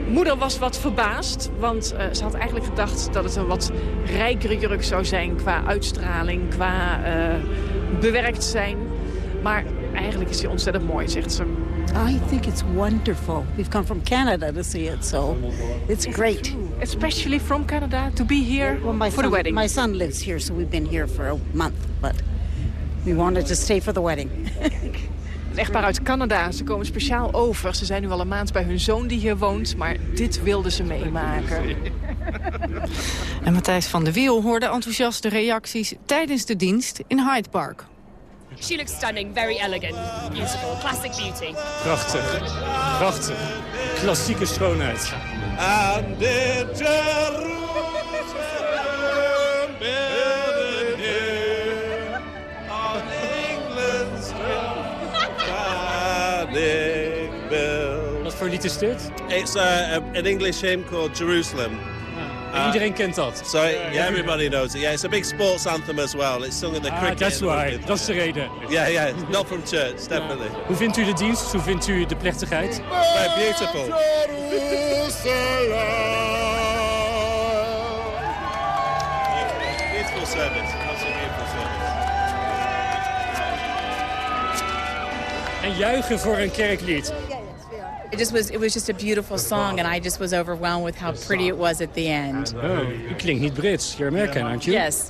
Speaker 18: moeder was wat verbaasd, want ze had eigenlijk gedacht dat het een wat rijkere jurk zou zijn qua uitstraling, qua bewerkt zijn. Maar eigenlijk is hij ontzettend mooi, zegt ze.
Speaker 22: I think it's wonderful. We've come from Canada to see it, so it's great.
Speaker 18: Especially from Canada to be here
Speaker 22: well, my
Speaker 18: for
Speaker 22: son,
Speaker 18: the wedding.
Speaker 22: My son lives here, so we've been here for a month, but we wanted to stay for the wedding.
Speaker 18: Een echtpaar uit Canada. Ze komen speciaal over. Ze zijn nu al een maand bij hun zoon die hier woont. Maar dit wilden ze meemaken.
Speaker 4: En Matthijs van der Wiel hoorde enthousiaste reacties tijdens de dienst in Hyde Park.
Speaker 23: She looks stunning, very elegant, beautiful, classic beauty.
Speaker 1: Prachtig, prachtig. Klassieke schoonheid.
Speaker 24: And in Jerusalem on England's
Speaker 1: Wat voor lied is dit?
Speaker 24: It's uh, an English hymn called Jerusalem.
Speaker 1: En iedereen kent dat.
Speaker 24: So yeah, everybody knows it. Yeah, it's a big sports anthem as well. It's sung in the
Speaker 1: Ah,
Speaker 24: cricket.
Speaker 1: that's why. Dat is de reden.
Speaker 24: Yeah, yeah. Not from church, definitely.
Speaker 1: Hoe vindt u de dienst? Hoe vindt u de plechtigheid?
Speaker 24: Very beautiful. Beautiful service.
Speaker 1: En juichen voor een kerklied.
Speaker 25: It just was it was just a beautiful song and I just was overwhelmed with how pretty it was at the end.
Speaker 1: Oh, u klinkt niet Brits. You're American, aren't you?
Speaker 25: Yes.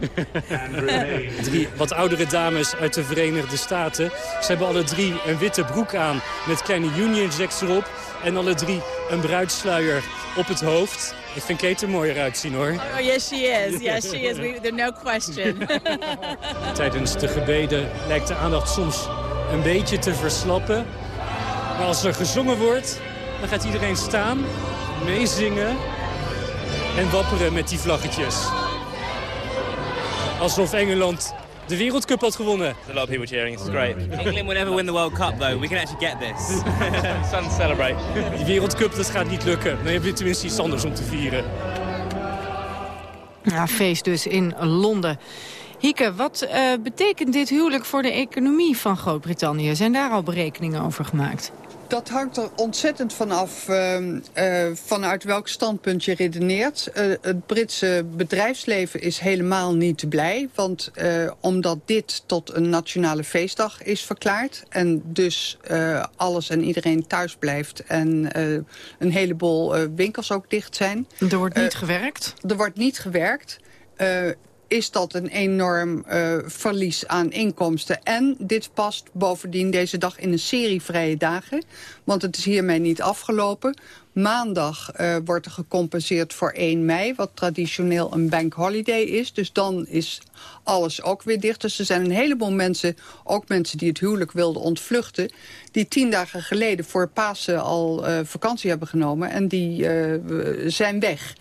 Speaker 1: drie wat oudere dames uit de Verenigde Staten. Ze hebben alle drie een witte broek aan met kleine Union Jacks erop. En alle drie een bruidsluier op het hoofd. Ik vind Kate er mooier uitzien, hoor.
Speaker 25: Oh yes she is. Yes she is. We, there's no question.
Speaker 1: Tijdens de gebeden lijkt de aandacht soms een beetje te verslappen. Maar als er gezongen wordt, dan gaat iedereen staan, meezingen en wapperen met die vlaggetjes. Alsof Engeland de Wereldcup had gewonnen.
Speaker 26: There's a lot of people cheering. It's great. England will never win the World Cup, though. We can actually get this. to celebrate.
Speaker 1: Die Wereldcup, dat gaat niet lukken. Dan heb je tenminste iets anders om te vieren.
Speaker 4: Ja, feest dus in Londen. Hieke, wat uh, betekent dit huwelijk voor de economie van Groot-Brittannië? Zijn daar al berekeningen over gemaakt?
Speaker 6: Dat hangt er ontzettend vanaf uh, uh, vanuit welk standpunt je redeneert. Uh, het Britse bedrijfsleven is helemaal niet blij. Want omdat dit tot een nationale feestdag is verklaard... en dus alles en iedereen thuis blijft... en een heleboel winkels ook dicht zijn.
Speaker 4: Er wordt niet gewerkt?
Speaker 6: Er wordt niet gewerkt is dat een enorm uh, verlies aan inkomsten. En dit past bovendien deze dag in een serie vrije dagen. Want het is hiermee niet afgelopen. Maandag uh, wordt er gecompenseerd voor 1 mei, wat traditioneel een bank holiday is. Dus dan is alles ook weer dicht. Dus er zijn een heleboel mensen, ook mensen die het huwelijk wilden ontvluchten... die tien dagen geleden voor Pasen al uh, vakantie hebben genomen en die zijn weg.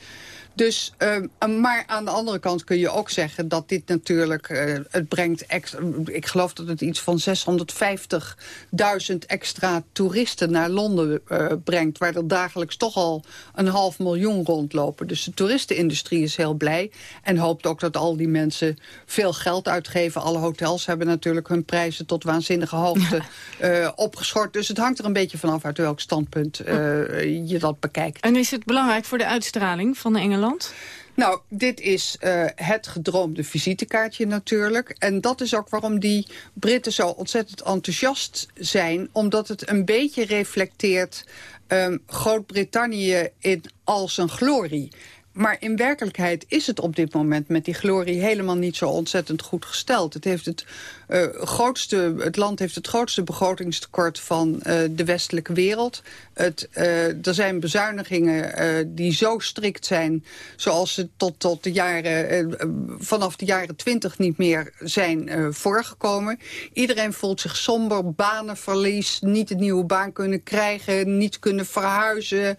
Speaker 6: Dus, uh, maar aan de andere kant kun je ook zeggen dat dit natuurlijk... Uh, het brengt, extra, ik geloof dat het iets van 650.000 extra toeristen naar Londen uh, brengt... waar er dagelijks toch al een half miljoen rondlopen. Dus de toeristenindustrie is heel blij en hoopt ook dat al die mensen veel geld uitgeven. Alle hotels hebben natuurlijk hun prijzen tot waanzinnige hoogte opgeschort. Dus het hangt er een beetje vanaf uit welk standpunt je dat bekijkt.
Speaker 4: En is het belangrijk voor de uitstraling van
Speaker 6: Nou, dit is uh, het gedroomde visitekaartje natuurlijk. En dat is ook waarom die Britten zo ontzettend enthousiast zijn. Omdat het een beetje reflecteert um, Groot-Brittannië in al zijn glorie. Maar in werkelijkheid is het op dit moment met die glorie helemaal niet zo ontzettend goed gesteld. Het, heeft het, uh, grootste, het land heeft het grootste begrotingstekort van uh, de westelijke wereld. Het, uh, er zijn bezuinigingen die zo strikt zijn zoals ze tot, tot de jaren, vanaf de jaren twintig niet meer zijn voorgekomen. Iedereen voelt zich somber, banenverlies, niet een nieuwe baan kunnen krijgen, niet kunnen verhuizen,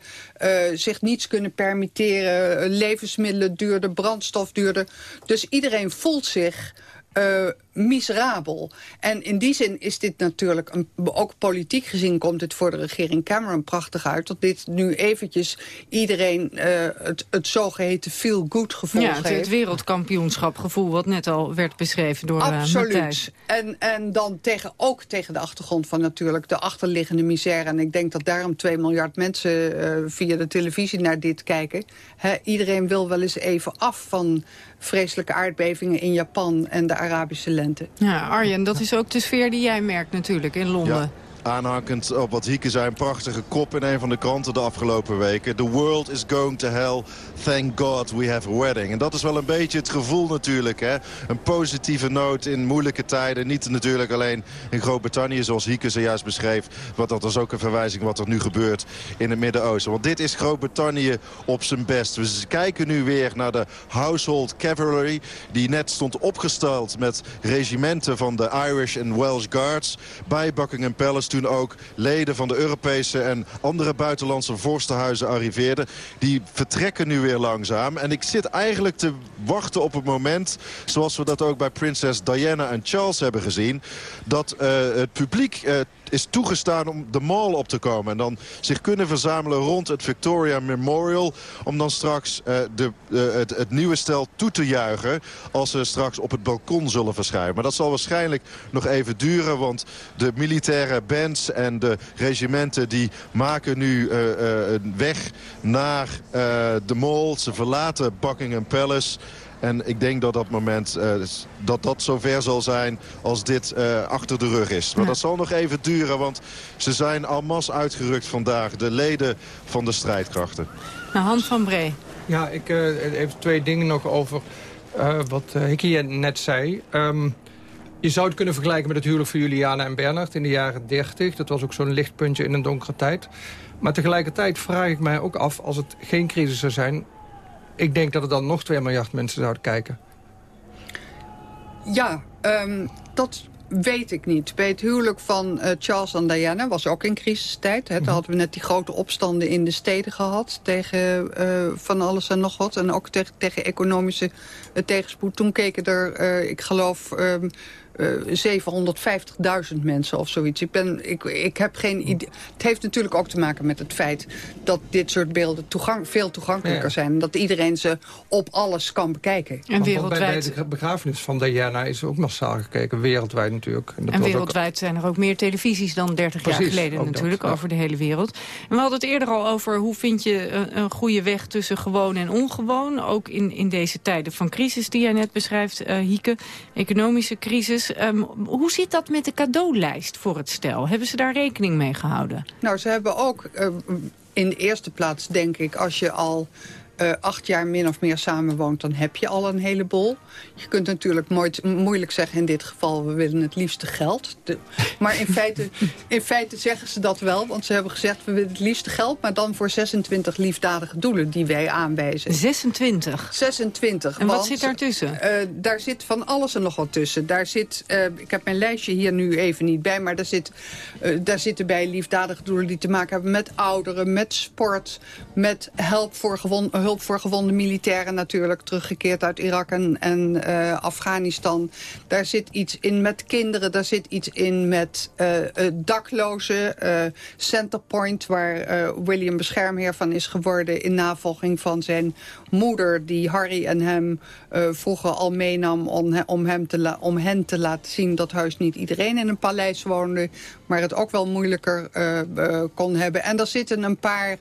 Speaker 6: zich niets kunnen permitteren levensmiddelen duurder, brandstof duurder. Dus iedereen voelt zich uh, miserabel. En in die zin is dit natuurlijk, een, ook politiek gezien komt het voor de regering Cameron prachtig uit. Dat dit nu eventjes iedereen uh, het, het zogeheten feel-good gevoel
Speaker 4: ja,
Speaker 6: geeft.
Speaker 4: het wereldkampioenschapgevoel wat net al werd beschreven door uh,
Speaker 6: Absoluut. En, en dan tegen, ook tegen de achtergrond van natuurlijk de achterliggende misère. En ik denk dat daarom 2 miljard mensen uh, via de televisie naar dit kijken. He, iedereen wil wel eens even af van vreselijke aardbevingen in Japan en de Arabische lente.
Speaker 4: Ja, Arjen, dat is ook de sfeer die jij merkt natuurlijk in Londen.
Speaker 5: Ja aanhakend op wat Hieke zei. Een prachtige kop in een van de kranten de afgelopen weken. The world is going to hell. Thank God we have a wedding. En dat is wel een beetje het gevoel natuurlijk. Hè? Een positieve noot in moeilijke tijden. Niet natuurlijk alleen in Groot-Brittannië zoals Hieke zojuist beschreef. Want dat is ook een verwijzing wat er nu gebeurt in het Midden-Oosten. Want dit is Groot-Brittannië op zijn best. We kijken nu weer naar de Household Cavalry. Die net stond opgesteld met regimenten van de Irish en Welsh Guards. Bij Buckingham Palace toen ook leden van de Europese en andere buitenlandse vorstenhuizen arriveerden. Die vertrekken nu weer langzaam. En ik zit eigenlijk te wachten op het moment, zoals we dat ook bij prinses Diana en Charles hebben gezien, dat uh, het publiek uh, is toegestaan om de mall op te komen. En dan zich kunnen verzamelen rond het Victoria Memorial. Om dan straks uh, de, uh, het, het, nieuwe stel toe te juichen. Als ze straks op het balkon zullen verschijnen. Maar dat zal waarschijnlijk nog even duren. Want de militaire bands en de regimenten die maken nu uh, een weg naar de mall. Ze verlaten Buckingham Palace. En ik denk dat dat moment uh, dat dat zover zal zijn als dit uh, achter de rug is. Maar ja. dat zal nog even duren, want ze zijn al mas uitgerukt vandaag. De leden van de strijdkrachten.
Speaker 4: Nou, Hans van Bree.
Speaker 17: Ja, ik uh, even twee dingen nog over wat Hickey net zei. Um, je zou het kunnen vergelijken met het huwelijk van Juliana en Bernard in de jaren 30. Dat was ook zo'n lichtpuntje in een donkere tijd. Maar tegelijkertijd vraag ik mij ook af, als het geen crisis zou zijn ik denk dat er dan nog 2 miljard mensen zouden kijken.
Speaker 6: Ja, um, dat weet ik niet. Bij het huwelijk van uh, Charles en Diana was ook in crisistijd. Hè. Toen hadden we net die grote opstanden in de steden gehad... tegen uh, van alles en nog wat. En ook tegen, tegen economische uh, tegenspoed. Toen keken er, ik geloof... Um, uh, 750.000 mensen of zoiets. Ik, ben, ik, ik heb geen idee. Het heeft natuurlijk ook te maken met het feit dat dit soort beelden toegang, veel toegankelijker ja. zijn. En dat iedereen ze op alles kan bekijken.
Speaker 4: En wereldwijd...
Speaker 17: Bij de begrafenis van Diana is ook massaal gekeken. Wereldwijd natuurlijk.
Speaker 4: En, en wereldwijd ook... zijn er ook meer televisies dan 30 Precies, jaar geleden natuurlijk. Dat, ja. Over de hele wereld. En we hadden het eerder al over hoe vind je een, een goede weg tussen gewoon en ongewoon. Ook in, in deze tijden van crisis die jij net beschrijft, uh, Hieke. Economische crisis. Um, hoe zit dat met de cadeaulijst voor het stel? Hebben ze daar rekening mee gehouden?
Speaker 6: Nou, ze hebben ook uh, in de eerste plaats, denk ik, als je al uh, acht jaar min of meer samenwoont, dan heb je al een heleboel. Je kunt natuurlijk nooit, moeilijk zeggen in dit geval, we willen het liefste geld. De, maar in feite, in feite zeggen ze dat wel, want ze hebben gezegd, we willen het liefste geld, maar dan voor 26 liefdadige doelen die wij aanwijzen.
Speaker 4: 26?
Speaker 6: 26.
Speaker 4: En want, wat zit daartussen?
Speaker 6: Uh, daar zit van alles en nog wat tussen. Daar zit, uh, ik heb mijn lijstje hier nu even niet bij, maar daar, zit, daar zitten bij liefdadige doelen die te maken hebben met ouderen, met sport, met help voor gewon, hulp voor gewonde militairen natuurlijk, teruggekeerd uit Irak en, en uh, Afghanistan. Daar zit iets in met kinderen, daar zit iets in met uh, daklozen. Centerpoint, waar William beschermheer van is geworden... in navolging van zijn moeder, die Harry en hem vroeger al meenam... Om, om, hem te om hen te laten zien dat huis niet iedereen in een paleis woonde... maar het ook wel moeilijker kon hebben. En er zitten een paar...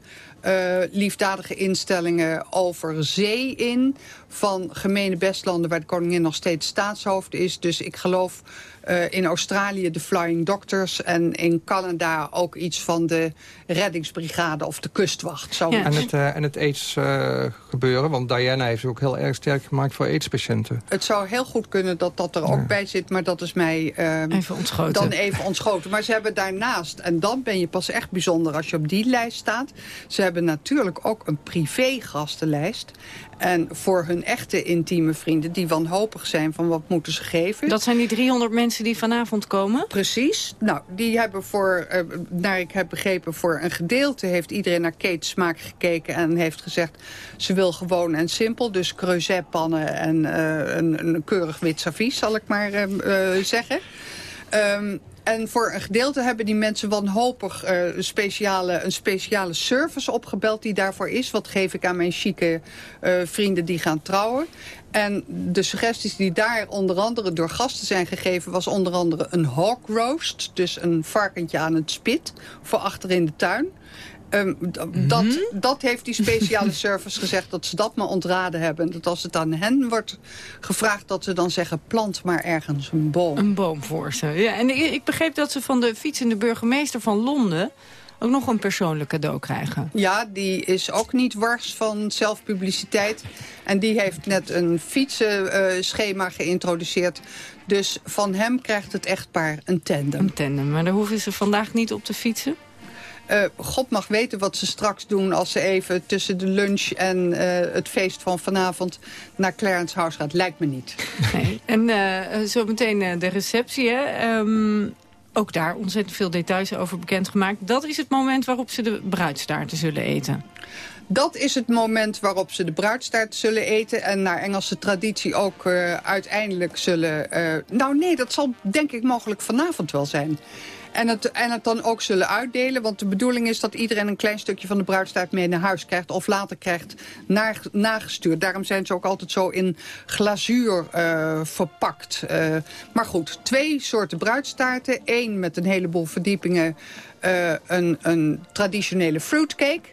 Speaker 6: Uh, liefdadige instellingen over zee in. Van gemene bestlanden waar de koningin nog steeds staatshoofd is. Dus ik geloof uh, in Australië de Flying Doctors. En in Canada ook iets van de reddingsbrigade of de kustwacht. Zo
Speaker 17: ja. En het, uh, en het AIDS uh, gebeuren. Want Diana heeft ook heel erg sterk gemaakt voor AIDS-patiënten.
Speaker 6: Het zou heel goed kunnen dat dat er ook bij zit. Maar dat is mij
Speaker 4: um, even ontschoten.
Speaker 6: dan even ontschoten. Maar ze hebben daarnaast, en dan ben je pas echt bijzonder als je op die lijst staat. Ze hebben natuurlijk ook een privé-gastenlijst. En voor hun echte intieme vrienden die wanhopig zijn van wat moeten ze geven.
Speaker 4: Dat zijn die 300 mensen mensen die vanavond komen?
Speaker 6: Precies. Nou, die hebben voor, uh, naar ik heb begrepen, voor een gedeelte heeft iedereen naar Kate smaak gekeken en heeft gezegd ze wil gewoon en simpel. Dus creusetpannen en uh, een, een, keurig wit servies, zal ik maar uh, zeggen. Um, en voor een gedeelte hebben die mensen wanhopig uh, een, speciale, een speciale service opgebeld die daarvoor is. Wat geef ik aan mijn chique uh, vrienden die gaan trouwen. En de suggesties die daar onder andere door gasten zijn gegeven... was onder andere een hawk roast. Dus een varkentje aan het spit voor achter in de tuin. Um, dat, -hmm. dat heeft die speciale service gezegd dat ze dat maar ontraden hebben. Dat als het aan hen wordt gevraagd dat ze dan zeggen... plant maar ergens een boom.
Speaker 4: Een boom voor ze. Ja, en ik, ik begreep dat ze van de fietsende burgemeester van Londen ook nog een persoonlijk cadeau krijgen.
Speaker 6: Ja, die is ook niet wars van zelfpubliciteit. En die heeft net een fietsenschema uh, geïntroduceerd. Dus van hem krijgt het echtpaar een tandem.
Speaker 4: Een tandem, maar daar hoeven ze vandaag niet op te fietsen?
Speaker 6: Uh, God mag weten wat ze straks doen als ze even tussen de lunch en uh, het feest van vanavond naar Clarence House gaat. Lijkt me niet.
Speaker 4: Nee. En uh, zo meteen de receptie. Hè? Um, ook daar ontzettend veel details over bekendgemaakt. Dat is het moment waarop ze de bruidstaarten zullen eten.
Speaker 6: Dat is het moment waarop ze de bruidstaart zullen eten. En naar Engelse traditie ook uh, uiteindelijk zullen... Uh, nou nee, dat zal denk ik mogelijk vanavond wel zijn. En het, en het dan ook zullen uitdelen. Want de bedoeling is dat iedereen een klein stukje van de bruidstaart mee naar huis krijgt. Of later krijgt nagestuurd. Daarom zijn ze ook altijd zo in glazuur uh, verpakt. Uh, maar goed, twee soorten bruidstaarten. Eén met een heleboel verdiepingen. Uh, een, een traditionele fruitcake.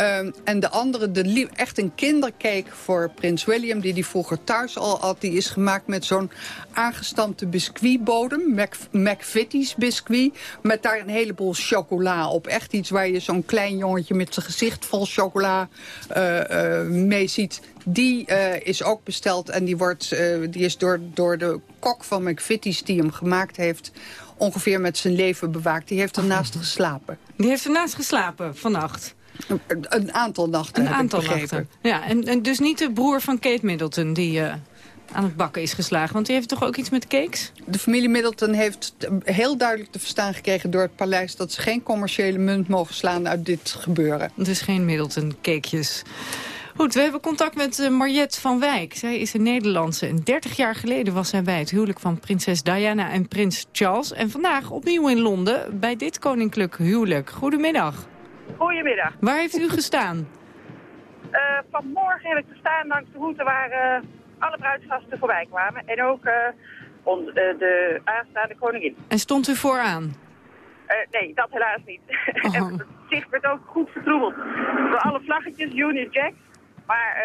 Speaker 6: Um, en de andere, de echt een kindercake voor Prins William... die die vroeger thuis al had. Die is gemaakt met zo'n aangestampte biscuitbodem. Mac, McVitie's biscuit. Met daar een heleboel chocola op. Echt iets waar je zo'n klein jongetje met zijn gezicht vol chocola uh, uh, mee ziet. Die uh, is ook besteld en die, wordt, die is door, door de kok van McVitie's die hem gemaakt heeft ongeveer met zijn leven bewaakt. Die heeft ernaast geslapen.
Speaker 4: Die heeft ernaast geslapen vannacht?
Speaker 6: Een, een aantal nachten,
Speaker 4: Een aantal nachten. Ja, en, en, dus niet de broer van Kate Middleton die uh, aan het bakken is geslagen. Want die heeft toch ook iets met cakes?
Speaker 6: De familie Middleton heeft heel duidelijk te verstaan gekregen door het paleis... dat ze geen commerciële munt mogen slaan uit dit gebeuren.
Speaker 4: Dus geen Middleton cakejes. Goed, we hebben contact met uh, Mariette van Wijk. Zij is een Nederlandse en 30 jaar geleden was zij bij het huwelijk van prinses Diana en prins Charles. En vandaag opnieuw in Londen bij dit koninklijk huwelijk. Goedemiddag.
Speaker 27: Goedemiddag.
Speaker 4: Waar heeft u gestaan?
Speaker 27: Uh, vanmorgen heb ik gestaan langs de route waar uh, alle bruidsgasten voorbij kwamen. En ook uh, on, de aanstaande koningin.
Speaker 4: En stond u vooraan?
Speaker 27: nee, dat helaas niet. Oh. het zicht werd ook goed vertroebeld. Door alle vlaggetjes, Union Jack. Maar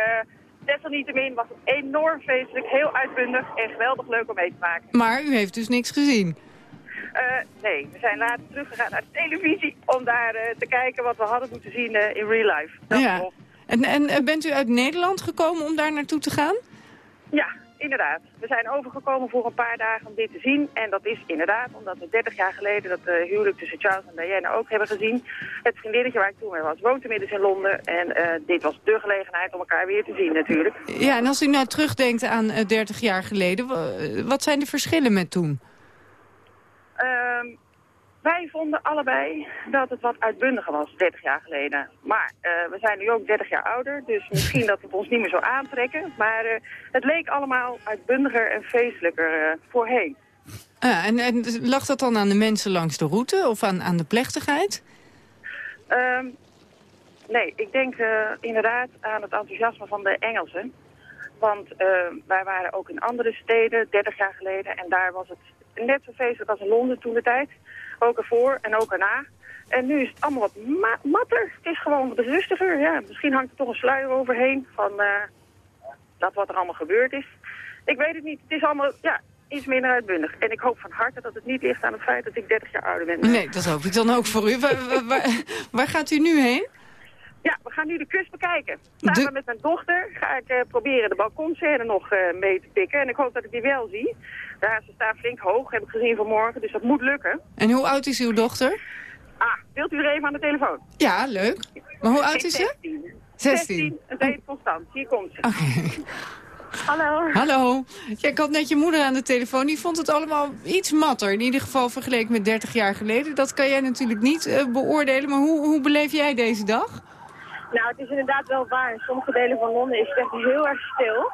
Speaker 27: desalniettemin was het enorm feestelijk, heel uitbundig en geweldig leuk om mee te maken.
Speaker 4: Maar u heeft dus niks gezien?
Speaker 27: Uh, nee, we zijn later teruggegaan naar de televisie om daar uh, te kijken wat we hadden moeten zien uh, in real life. Dat
Speaker 4: ja. En, en bent u uit Nederland gekomen om daar naartoe te gaan?
Speaker 27: Ja, inderdaad. We zijn overgekomen voor een paar dagen om dit te zien. En dat is inderdaad omdat we 30 jaar geleden dat uh, huwelijk tussen Charles en Diana ook hebben gezien. Het vriendinnetje waar ik toen mee was woont inmiddels in Londen. En uh, dit was de gelegenheid om elkaar weer te zien natuurlijk.
Speaker 4: Ja, en als u nou terugdenkt aan uh, 30 jaar geleden, wat zijn de verschillen met toen?
Speaker 27: Um, wij vonden allebei dat het wat uitbundiger was, 30 jaar geleden. Maar uh, we zijn nu ook 30 jaar ouder, dus misschien dat we het ons niet meer zo aantrekken. Maar uh, het leek allemaal uitbundiger en feestelijker uh, voorheen.
Speaker 4: Ah, en, en, lag dat dan aan de mensen langs de route of aan, aan de plechtigheid?
Speaker 27: Um, nee, ik denk inderdaad aan het enthousiasme van de Engelsen. Want wij waren ook in andere steden 30 jaar geleden en daar was het net zo feestelijk als in Londen toen de tijd. Ook ervoor en ook erna. En nu is het allemaal wat ma matter. Het is gewoon wat rustiger. Ja, misschien hangt er toch een sluier overheen van uh, dat wat er allemaal gebeurd is. Ik weet het niet. Het is allemaal ja, iets minder uitbundig. En ik hoop van harte dat het niet ligt aan het feit dat ik 30 jaar ouder ben.
Speaker 4: Nee, dat hoop ik dan ook voor u. waar gaat u nu heen?
Speaker 27: Ja, we gaan nu de kust bekijken. Samen met mijn dochter ga ik uh, proberen de balkonscène nog uh, mee te pikken. En ik hoop dat ik die wel zie. Ja, ze staan flink hoog, heb ik gezien vanmorgen. Dus dat moet lukken.
Speaker 4: En hoe oud is uw dochter?
Speaker 27: Ah, wilt u er even aan de telefoon?
Speaker 4: Ja, leuk. Maar hoe oud is ze?
Speaker 27: 16. 16. Het heet Constant. Hier komt ze.
Speaker 4: Oké.
Speaker 27: Hallo.
Speaker 4: Hallo. Ja, ik had net je moeder aan de telefoon. Die vond het allemaal iets matter. In ieder geval vergeleken met 30 jaar geleden. Dat kan jij natuurlijk niet uh, beoordelen. Maar hoe, hoe beleef jij deze dag?
Speaker 27: Nou, het is inderdaad wel waar. In sommige delen van Londen is het echt heel erg stil.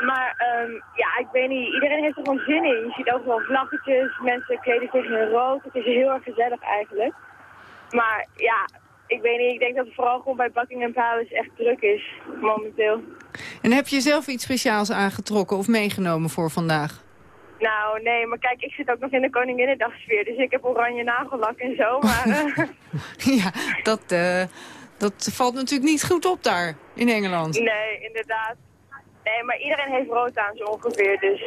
Speaker 27: Maar um, ja, ik weet niet. Iedereen heeft er gewoon zin in. Je ziet ook wel vlaggetjes. Mensen kleden zich in rood. Het is heel erg gezellig eigenlijk. Maar ja, ik weet niet. Ik denk dat het vooral gewoon bij Buckingham Palace echt druk is momenteel.
Speaker 4: En heb je zelf iets speciaals aangetrokken of meegenomen voor vandaag?
Speaker 27: Nou, nee, maar kijk, ik zit ook nog in de Koninginnedagsfeer, dus ik heb oranje nagellak en zo, maar... Uh...
Speaker 4: ja, dat, uh, dat valt natuurlijk niet goed op daar, in Engeland.
Speaker 27: Nee, inderdaad. Nee, maar iedereen heeft rood aan zo ongeveer, dus...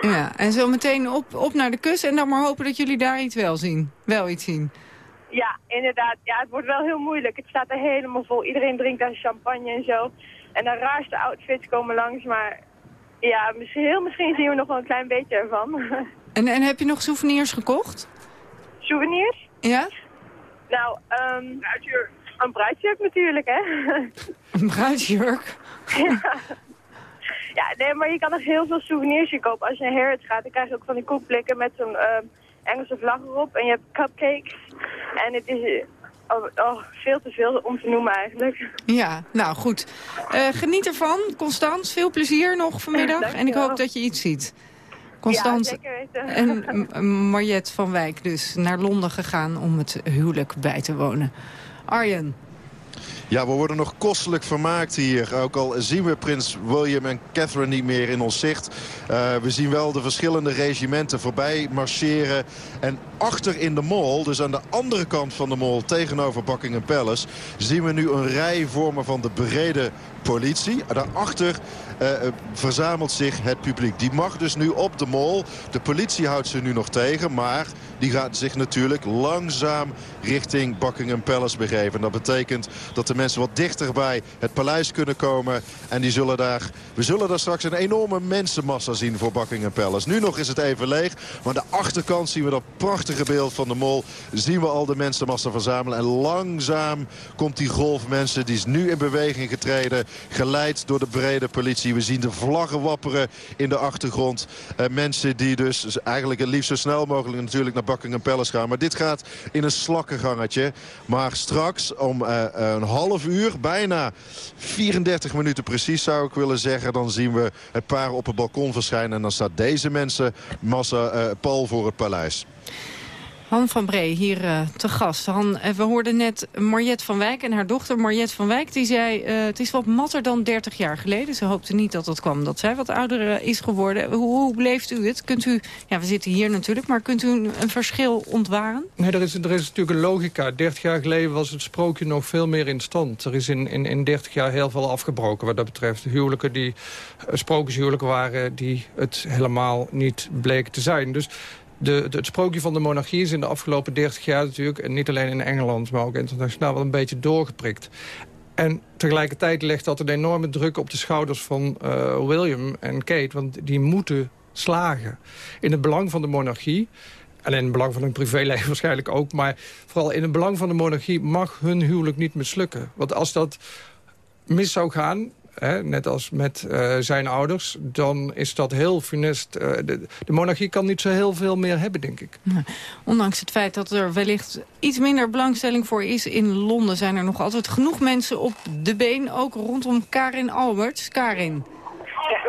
Speaker 4: Ja, en zo meteen op, op naar de kus en dan maar hopen dat jullie daar iets wel zien. Wel iets zien.
Speaker 27: Ja, inderdaad. Ja, het wordt wel heel moeilijk. Het staat er helemaal vol. Iedereen drinkt daar champagne en zo. En de raarste outfits komen langs, maar ja, misschien, heel misschien zien we nog wel een klein beetje ervan.
Speaker 4: En, en heb je nog souvenirs gekocht?
Speaker 27: Souvenirs?
Speaker 4: Ja?
Speaker 27: Nou, um, een bruidsjurk natuurlijk, hè.
Speaker 4: Een bruidsjurk?
Speaker 27: ja. ja, nee, maar je kan nog heel veel souvenirs hier kopen. Als je naar Harrods gaat, dan krijg je ook van die koekblikken met zo'n uh, Engelse vlag erop. En je hebt cupcakes. En het is Oh, oh, veel te veel om te noemen eigenlijk.
Speaker 4: Ja, nou goed. Uh, geniet ervan, Constans. Veel plezier nog vanmiddag. en ik hoop dat je iets ziet. Constans
Speaker 27: ja,
Speaker 4: en Mariette van Wijk dus naar Londen gegaan om het huwelijk bij te wonen. Arjen.
Speaker 5: Ja, we worden nog kostelijk vermaakt hier. Ook al zien we prins William en Catherine niet meer in ons zicht. Uh, we zien wel de verschillende regimenten voorbij marcheren. En achter in de mall, dus aan de andere kant van de mall... tegenover Buckingham Palace... zien we nu een rij vormen van de brede politie. Daarachter uh, verzamelt zich het publiek. Die mag dus nu op de mall. De politie houdt ze nu nog tegen, maar die gaat zich natuurlijk langzaam richting Buckingham Palace begeven. Dat betekent dat de mensen wat dichter bij het paleis kunnen komen. En die zullen daar, we zullen daar straks een enorme mensenmassa zien voor Buckingham Palace. Nu nog is het even leeg, maar aan de achterkant zien we dat prachtige beeld van de mall. Zien we al de mensenmassa verzamelen. En langzaam komt die golf mensen, die is nu in beweging getreden. Geleid door de brede politie. We zien de vlaggen wapperen in de achtergrond. Uh, mensen die dus eigenlijk het liefst zo snel mogelijk natuurlijk naar Buckingham Palace gaan. Maar dit gaat in een slakkengangetje. Maar straks om uh, een half uur, bijna 34 minuten precies zou ik willen zeggen... dan zien we het paar op het balkon verschijnen. En dan staat deze mensen massa uh, pal voor het paleis.
Speaker 4: Han van Bree hier uh, te gast. Han, uh, we hoorden net Mariette van Wijk en haar dochter Mariette van Wijk. Die zei, uh, het is wat matter dan 30 jaar geleden. Ze hoopte niet dat het kwam dat zij wat ouder is geworden. Hoe, hoe beleeft u het? Kunt u, ja, we zitten hier natuurlijk, maar kunt u een, verschil ontwaren?
Speaker 17: Nee, er is, er is natuurlijk een logica. 30 jaar geleden was het sprookje nog veel meer in stand. Er is in, in, in 30 jaar heel veel afgebroken wat dat betreft. Huwelijken die sprookjeshuwelijken waren die het helemaal niet bleken te zijn. Dus de, het sprookje van de monarchie is in de afgelopen 30 jaar natuurlijk... en niet alleen in Engeland, maar ook internationaal wel een beetje doorgeprikt. En tegelijkertijd legt dat een enorme druk op de schouders van uh, William en Kate... want die moeten slagen in het belang van de monarchie... En in het belang van hun privéleven waarschijnlijk ook. Maar vooral in het belang van de monarchie mag hun huwelijk niet mislukken. Want als dat mis zou gaan, hè, net als met uh, zijn ouders... dan is dat heel funest. Uh, de, de, monarchie kan niet zo heel veel meer hebben, denk ik.
Speaker 4: Ondanks het feit dat er wellicht iets minder belangstelling voor is in Londen... zijn er nog altijd genoeg mensen op de been, ook rondom Karin Alberts. Karin.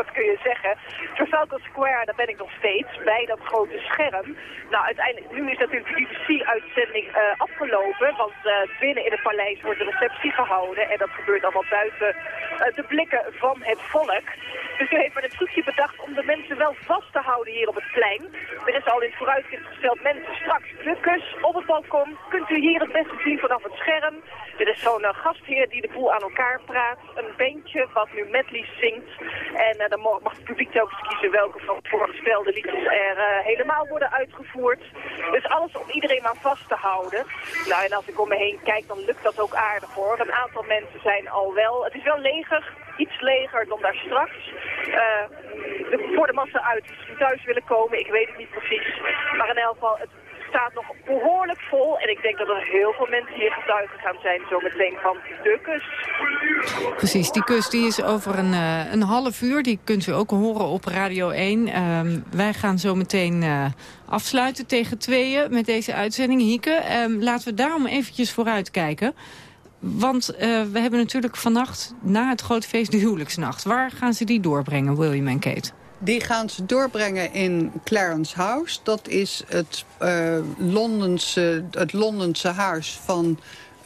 Speaker 13: Dat kun je zeggen. Trafalgar Square, daar ben ik nog steeds, bij dat grote scherm. Nou, uiteindelijk, nu is natuurlijk de BBC-uitzending uh, afgelopen, want uh, binnen in het paleis wordt de receptie gehouden. En dat gebeurt allemaal buiten uh, de blikken van het volk. Dus u heeft men het trucje bedacht om de mensen wel vast te houden hier op het plein. Er is al in het vooruitzicht gesteld, mensen straks kus op het balkon. Kunt u hier het beste zien vanaf het scherm. Er is zo'n gastheer die de boel aan elkaar praat. Een bandje wat nu medley zingt. En dan mag het publiek telkens kiezen welke van de voorgestelde liedjes er uh, helemaal worden uitgevoerd. Dus alles om iedereen maar vast te houden. Nou, en als ik om me heen kijk, dan lukt dat ook aardig hoor. Een aantal mensen zijn al wel... Het is wel leger, iets leger dan daar straks. Uh, de, voor de massa uit thuis willen komen, ik weet het niet precies. Maar in elk geval, het staat nog behoorlijk vol. En ik denk dat er heel veel mensen hier getuigen gaan zijn zometeen van de kust.
Speaker 4: Precies, die kust die is over een, uh, een half uur. Die kunt u ook horen op Radio 1. Uh, wij gaan zo meteen uh, afsluiten tegen tweeën met deze uitzending. Hieke, laten we daarom eventjes vooruit kijken. Want we hebben natuurlijk vannacht na het grote feest de huwelijksnacht. Waar gaan ze die doorbrengen, William en Kate?
Speaker 6: Die gaan ze doorbrengen in Clarence House. Dat is het, uh, Londense, het Londense huis van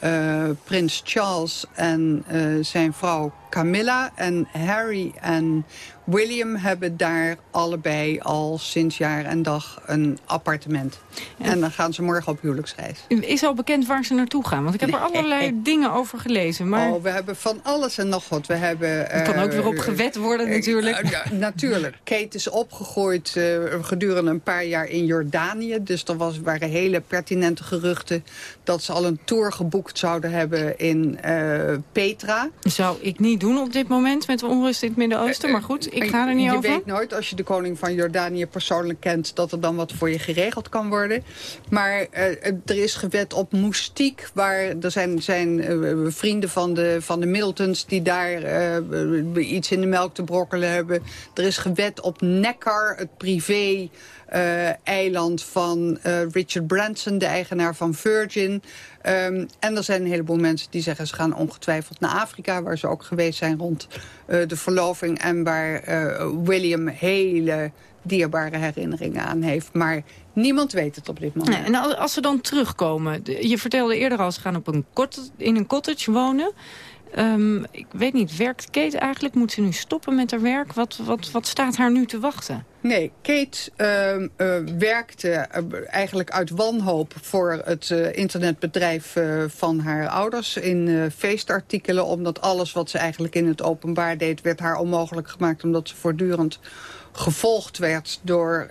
Speaker 6: uh, prins Charles en uh, zijn vrouw Camilla. En Harry en William hebben daar allebei al sinds jaar en dag een appartement. En, dan gaan ze morgen op huwelijksreis.
Speaker 4: Is al bekend waar ze naartoe gaan? Want ik heb er allerlei dingen over gelezen. Maar...
Speaker 6: Oh, we hebben van alles en nog wat. We hebben,
Speaker 4: er kan ook weer op gewet worden natuurlijk.
Speaker 6: Uh, natuurlijk. Kate is opgegooid gedurende een paar jaar in Jordanië. Dus er was, waren hele pertinente geruchten... dat ze al een tour geboekt zouden hebben in Petra.
Speaker 4: Zou ik niet doen op dit moment met de onrust in het Midden-Oosten. Maar goed, ik ga er niet
Speaker 6: je
Speaker 4: over.
Speaker 6: Je weet nooit, als je de koning van Jordanië persoonlijk kent... dat er dan wat voor je geregeld kan worden. Maar uh, er is gewet op moestiek. Waar, er zijn, zijn uh, vrienden van de, van de Middletons die daar uh, iets in de melk te brokkelen hebben. Er is gewet op Neckar, het privé... Uh, eiland van uh, Richard Branson, de eigenaar van Virgin. Um, en er zijn een heleboel mensen die zeggen... ze gaan ongetwijfeld naar Afrika, waar ze ook geweest zijn rond uh, de verloving... en waar William hele dierbare herinneringen aan heeft. Maar niemand weet het op dit moment.
Speaker 4: Nee, en als ze dan terugkomen... je vertelde eerder al, ze gaan op een in een cottage wonen... Um, ik weet niet, werkt Kate eigenlijk? Moet ze nu stoppen met haar werk? Wat, wat, wat staat haar nu te wachten?
Speaker 6: Nee, Kate uh, uh, werkte eigenlijk uit wanhoop voor het uh, internetbedrijf van haar ouders in feestartikelen. Omdat alles wat ze eigenlijk in het openbaar deed werd haar onmogelijk gemaakt. Omdat ze voortdurend gevolgd werd door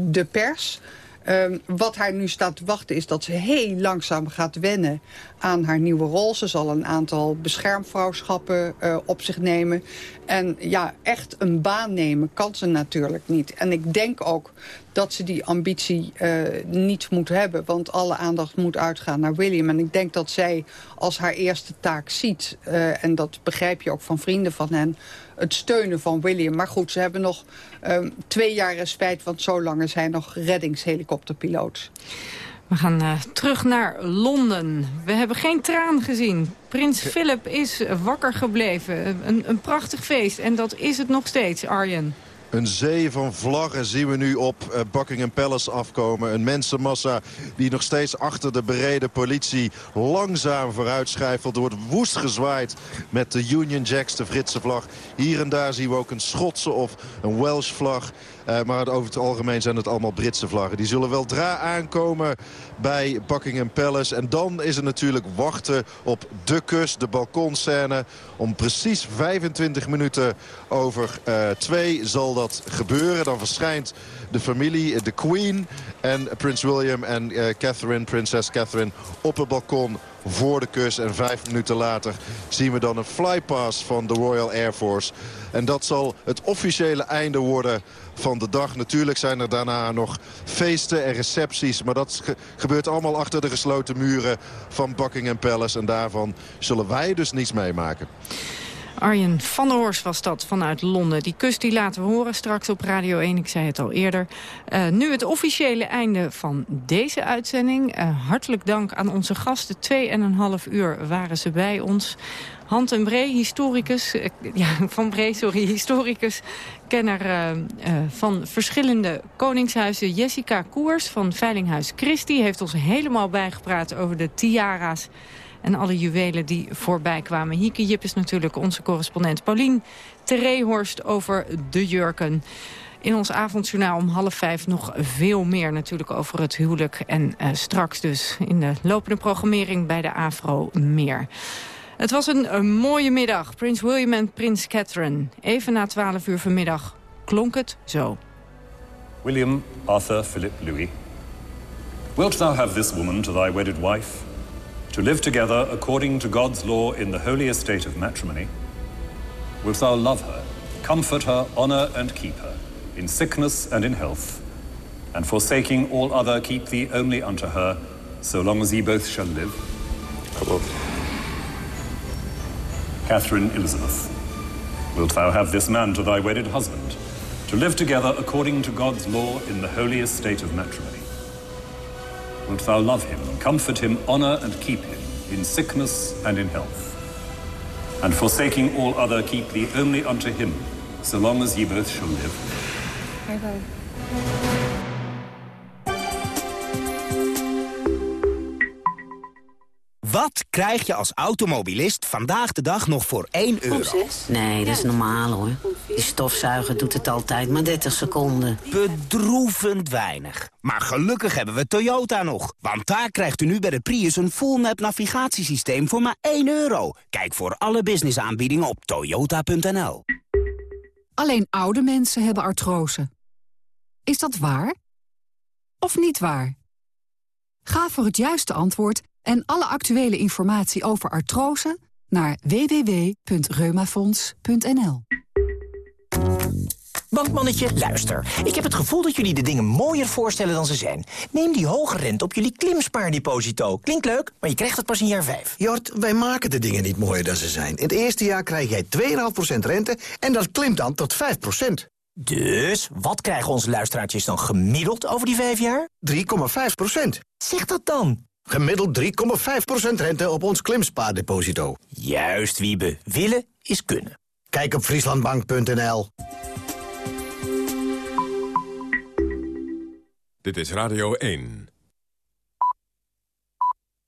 Speaker 6: de pers. Um, wat haar nu staat te wachten is dat ze heel langzaam gaat wennen aan haar nieuwe rol. Ze zal een aantal beschermvrouwschappen uh, op zich nemen. En ja, echt een baan nemen kan ze natuurlijk niet. En ik denk ook dat ze die ambitie uh, niet moet hebben. Want alle aandacht moet uitgaan naar William. En ik denk dat zij als haar eerste taak ziet... Uh, en dat begrijp je ook van vrienden van hen... het steunen van William. Maar goed, ze hebben nog um, twee jaar respijt... want zo lang is hij nog reddingshelikopterpiloot.
Speaker 4: We gaan uh, terug naar Londen. We hebben geen traan gezien. Prins Philip is wakker gebleven. Een, een prachtig feest. En dat is het nog steeds, Arjen.
Speaker 5: Een zee van vlaggen zien we nu op Buckingham Palace afkomen. Een mensenmassa die nog steeds achter de bereden politie langzaam vooruitschrijft. Er wordt woest gezwaaid met de Union Jacks, de Britse vlag. Hier en daar zien we ook een Schotse of een Welsh vlag. Uh, maar over het algemeen zijn het allemaal Britse vlaggen. Die zullen wel dra aankomen bij Buckingham Palace. En dan is er natuurlijk wachten op de kust, de balkonscène. Om precies 25 minuten over uh, twee zal dat gebeuren. Dan verschijnt de familie, de Queen en Prins William en uh, Catherine, prinses Catherine op het balkon voor de kust. En vijf minuten later zien we dan een flypass van de Royal Air Force. En dat zal het officiële einde worden van de dag. Natuurlijk zijn er daarna nog feesten en recepties. Maar dat ge gebeurt allemaal achter de gesloten muren van Buckingham Palace. En daarvan zullen wij dus niets meemaken.
Speaker 4: Arjen van der Horst was dat vanuit Londen. Die kust die laten we horen straks op Radio 1. Ik zei het al eerder. Uh, nu het officiële einde van deze uitzending. Uh, hartelijk dank aan onze gasten. Twee en een half uur waren ze bij ons. Hand en Bree, historicus, uh, ja, van Bree, sorry, historicus, kenner van verschillende koningshuizen. Jessica Koers van Veilinghuis Christie heeft ons helemaal bijgepraat over de tiara's en alle juwelen die voorbij kwamen. Hieke Jip is natuurlijk onze correspondent. Paulien Terehorst over de jurken. In ons avondjournaal om half vijf nog veel meer natuurlijk over het huwelijk. En uh, straks dus in de lopende programmering bij de AVRO meer. Het was een, een mooie middag. Prins William en Prins Catherine. Even na twaalf uur vanmiddag klonk het zo.
Speaker 28: William Arthur Philip Louis. Wilt thou have this woman to thy wedded wife... to live together according to God's law in the holy estate of matrimony? Wilt thou love her, comfort her, honour and keep her, in sickness and in health, And forsaking all other, keep thee only unto her, so long as ye both shall live. I will. Catherine Elizabeth, wilt thou have this man to thy wedded husband, to live together according to God's law in the holy estate of matrimony? Wilt thou love him, comfort him, honor and keep him in sickness and in health? And forsaking all other, keep thee only unto him, so long as ye both shall live.
Speaker 29: Wat krijg je als automobilist vandaag de dag nog voor 1 euro?
Speaker 30: Nee, dat is normaal hoor. Die stofzuiger doet het altijd maar 30 seconden.
Speaker 29: Bedroevend weinig. Maar gelukkig hebben we Toyota nog. Want daar krijgt u nu bij de Prius een full-map navigatiesysteem voor maar 1 euro. Kijk voor alle businessaanbiedingen op toyota.nl.
Speaker 31: Alleen oude mensen hebben artrose. Is dat waar? Of niet waar? Ga voor het juiste antwoord en alle actuele informatie over artrose naar www.reumafonds.nl.
Speaker 32: Bankmannetje, luister. Ik heb het gevoel dat jullie de dingen mooier voorstellen dan ze zijn. Neem die hoge rente op jullie klimspaardeposito. Klinkt leuk, maar je krijgt het pas in jaar 5.
Speaker 33: Jort, wij maken de dingen niet mooier dan ze zijn. In het eerste jaar krijg jij 2,5% rente en dat klimt dan tot 5%.
Speaker 32: Dus, wat krijgen onze luisteraartjes dan gemiddeld over die vijf jaar?
Speaker 33: 3,5%.
Speaker 32: Zeg dat dan.
Speaker 33: Gemiddeld 3,5% rente op ons klimspaardeposito.
Speaker 32: Juist, Wiebe. Willen is kunnen.
Speaker 33: Kijk op frieslandbank.nl.
Speaker 34: Dit is Radio 1.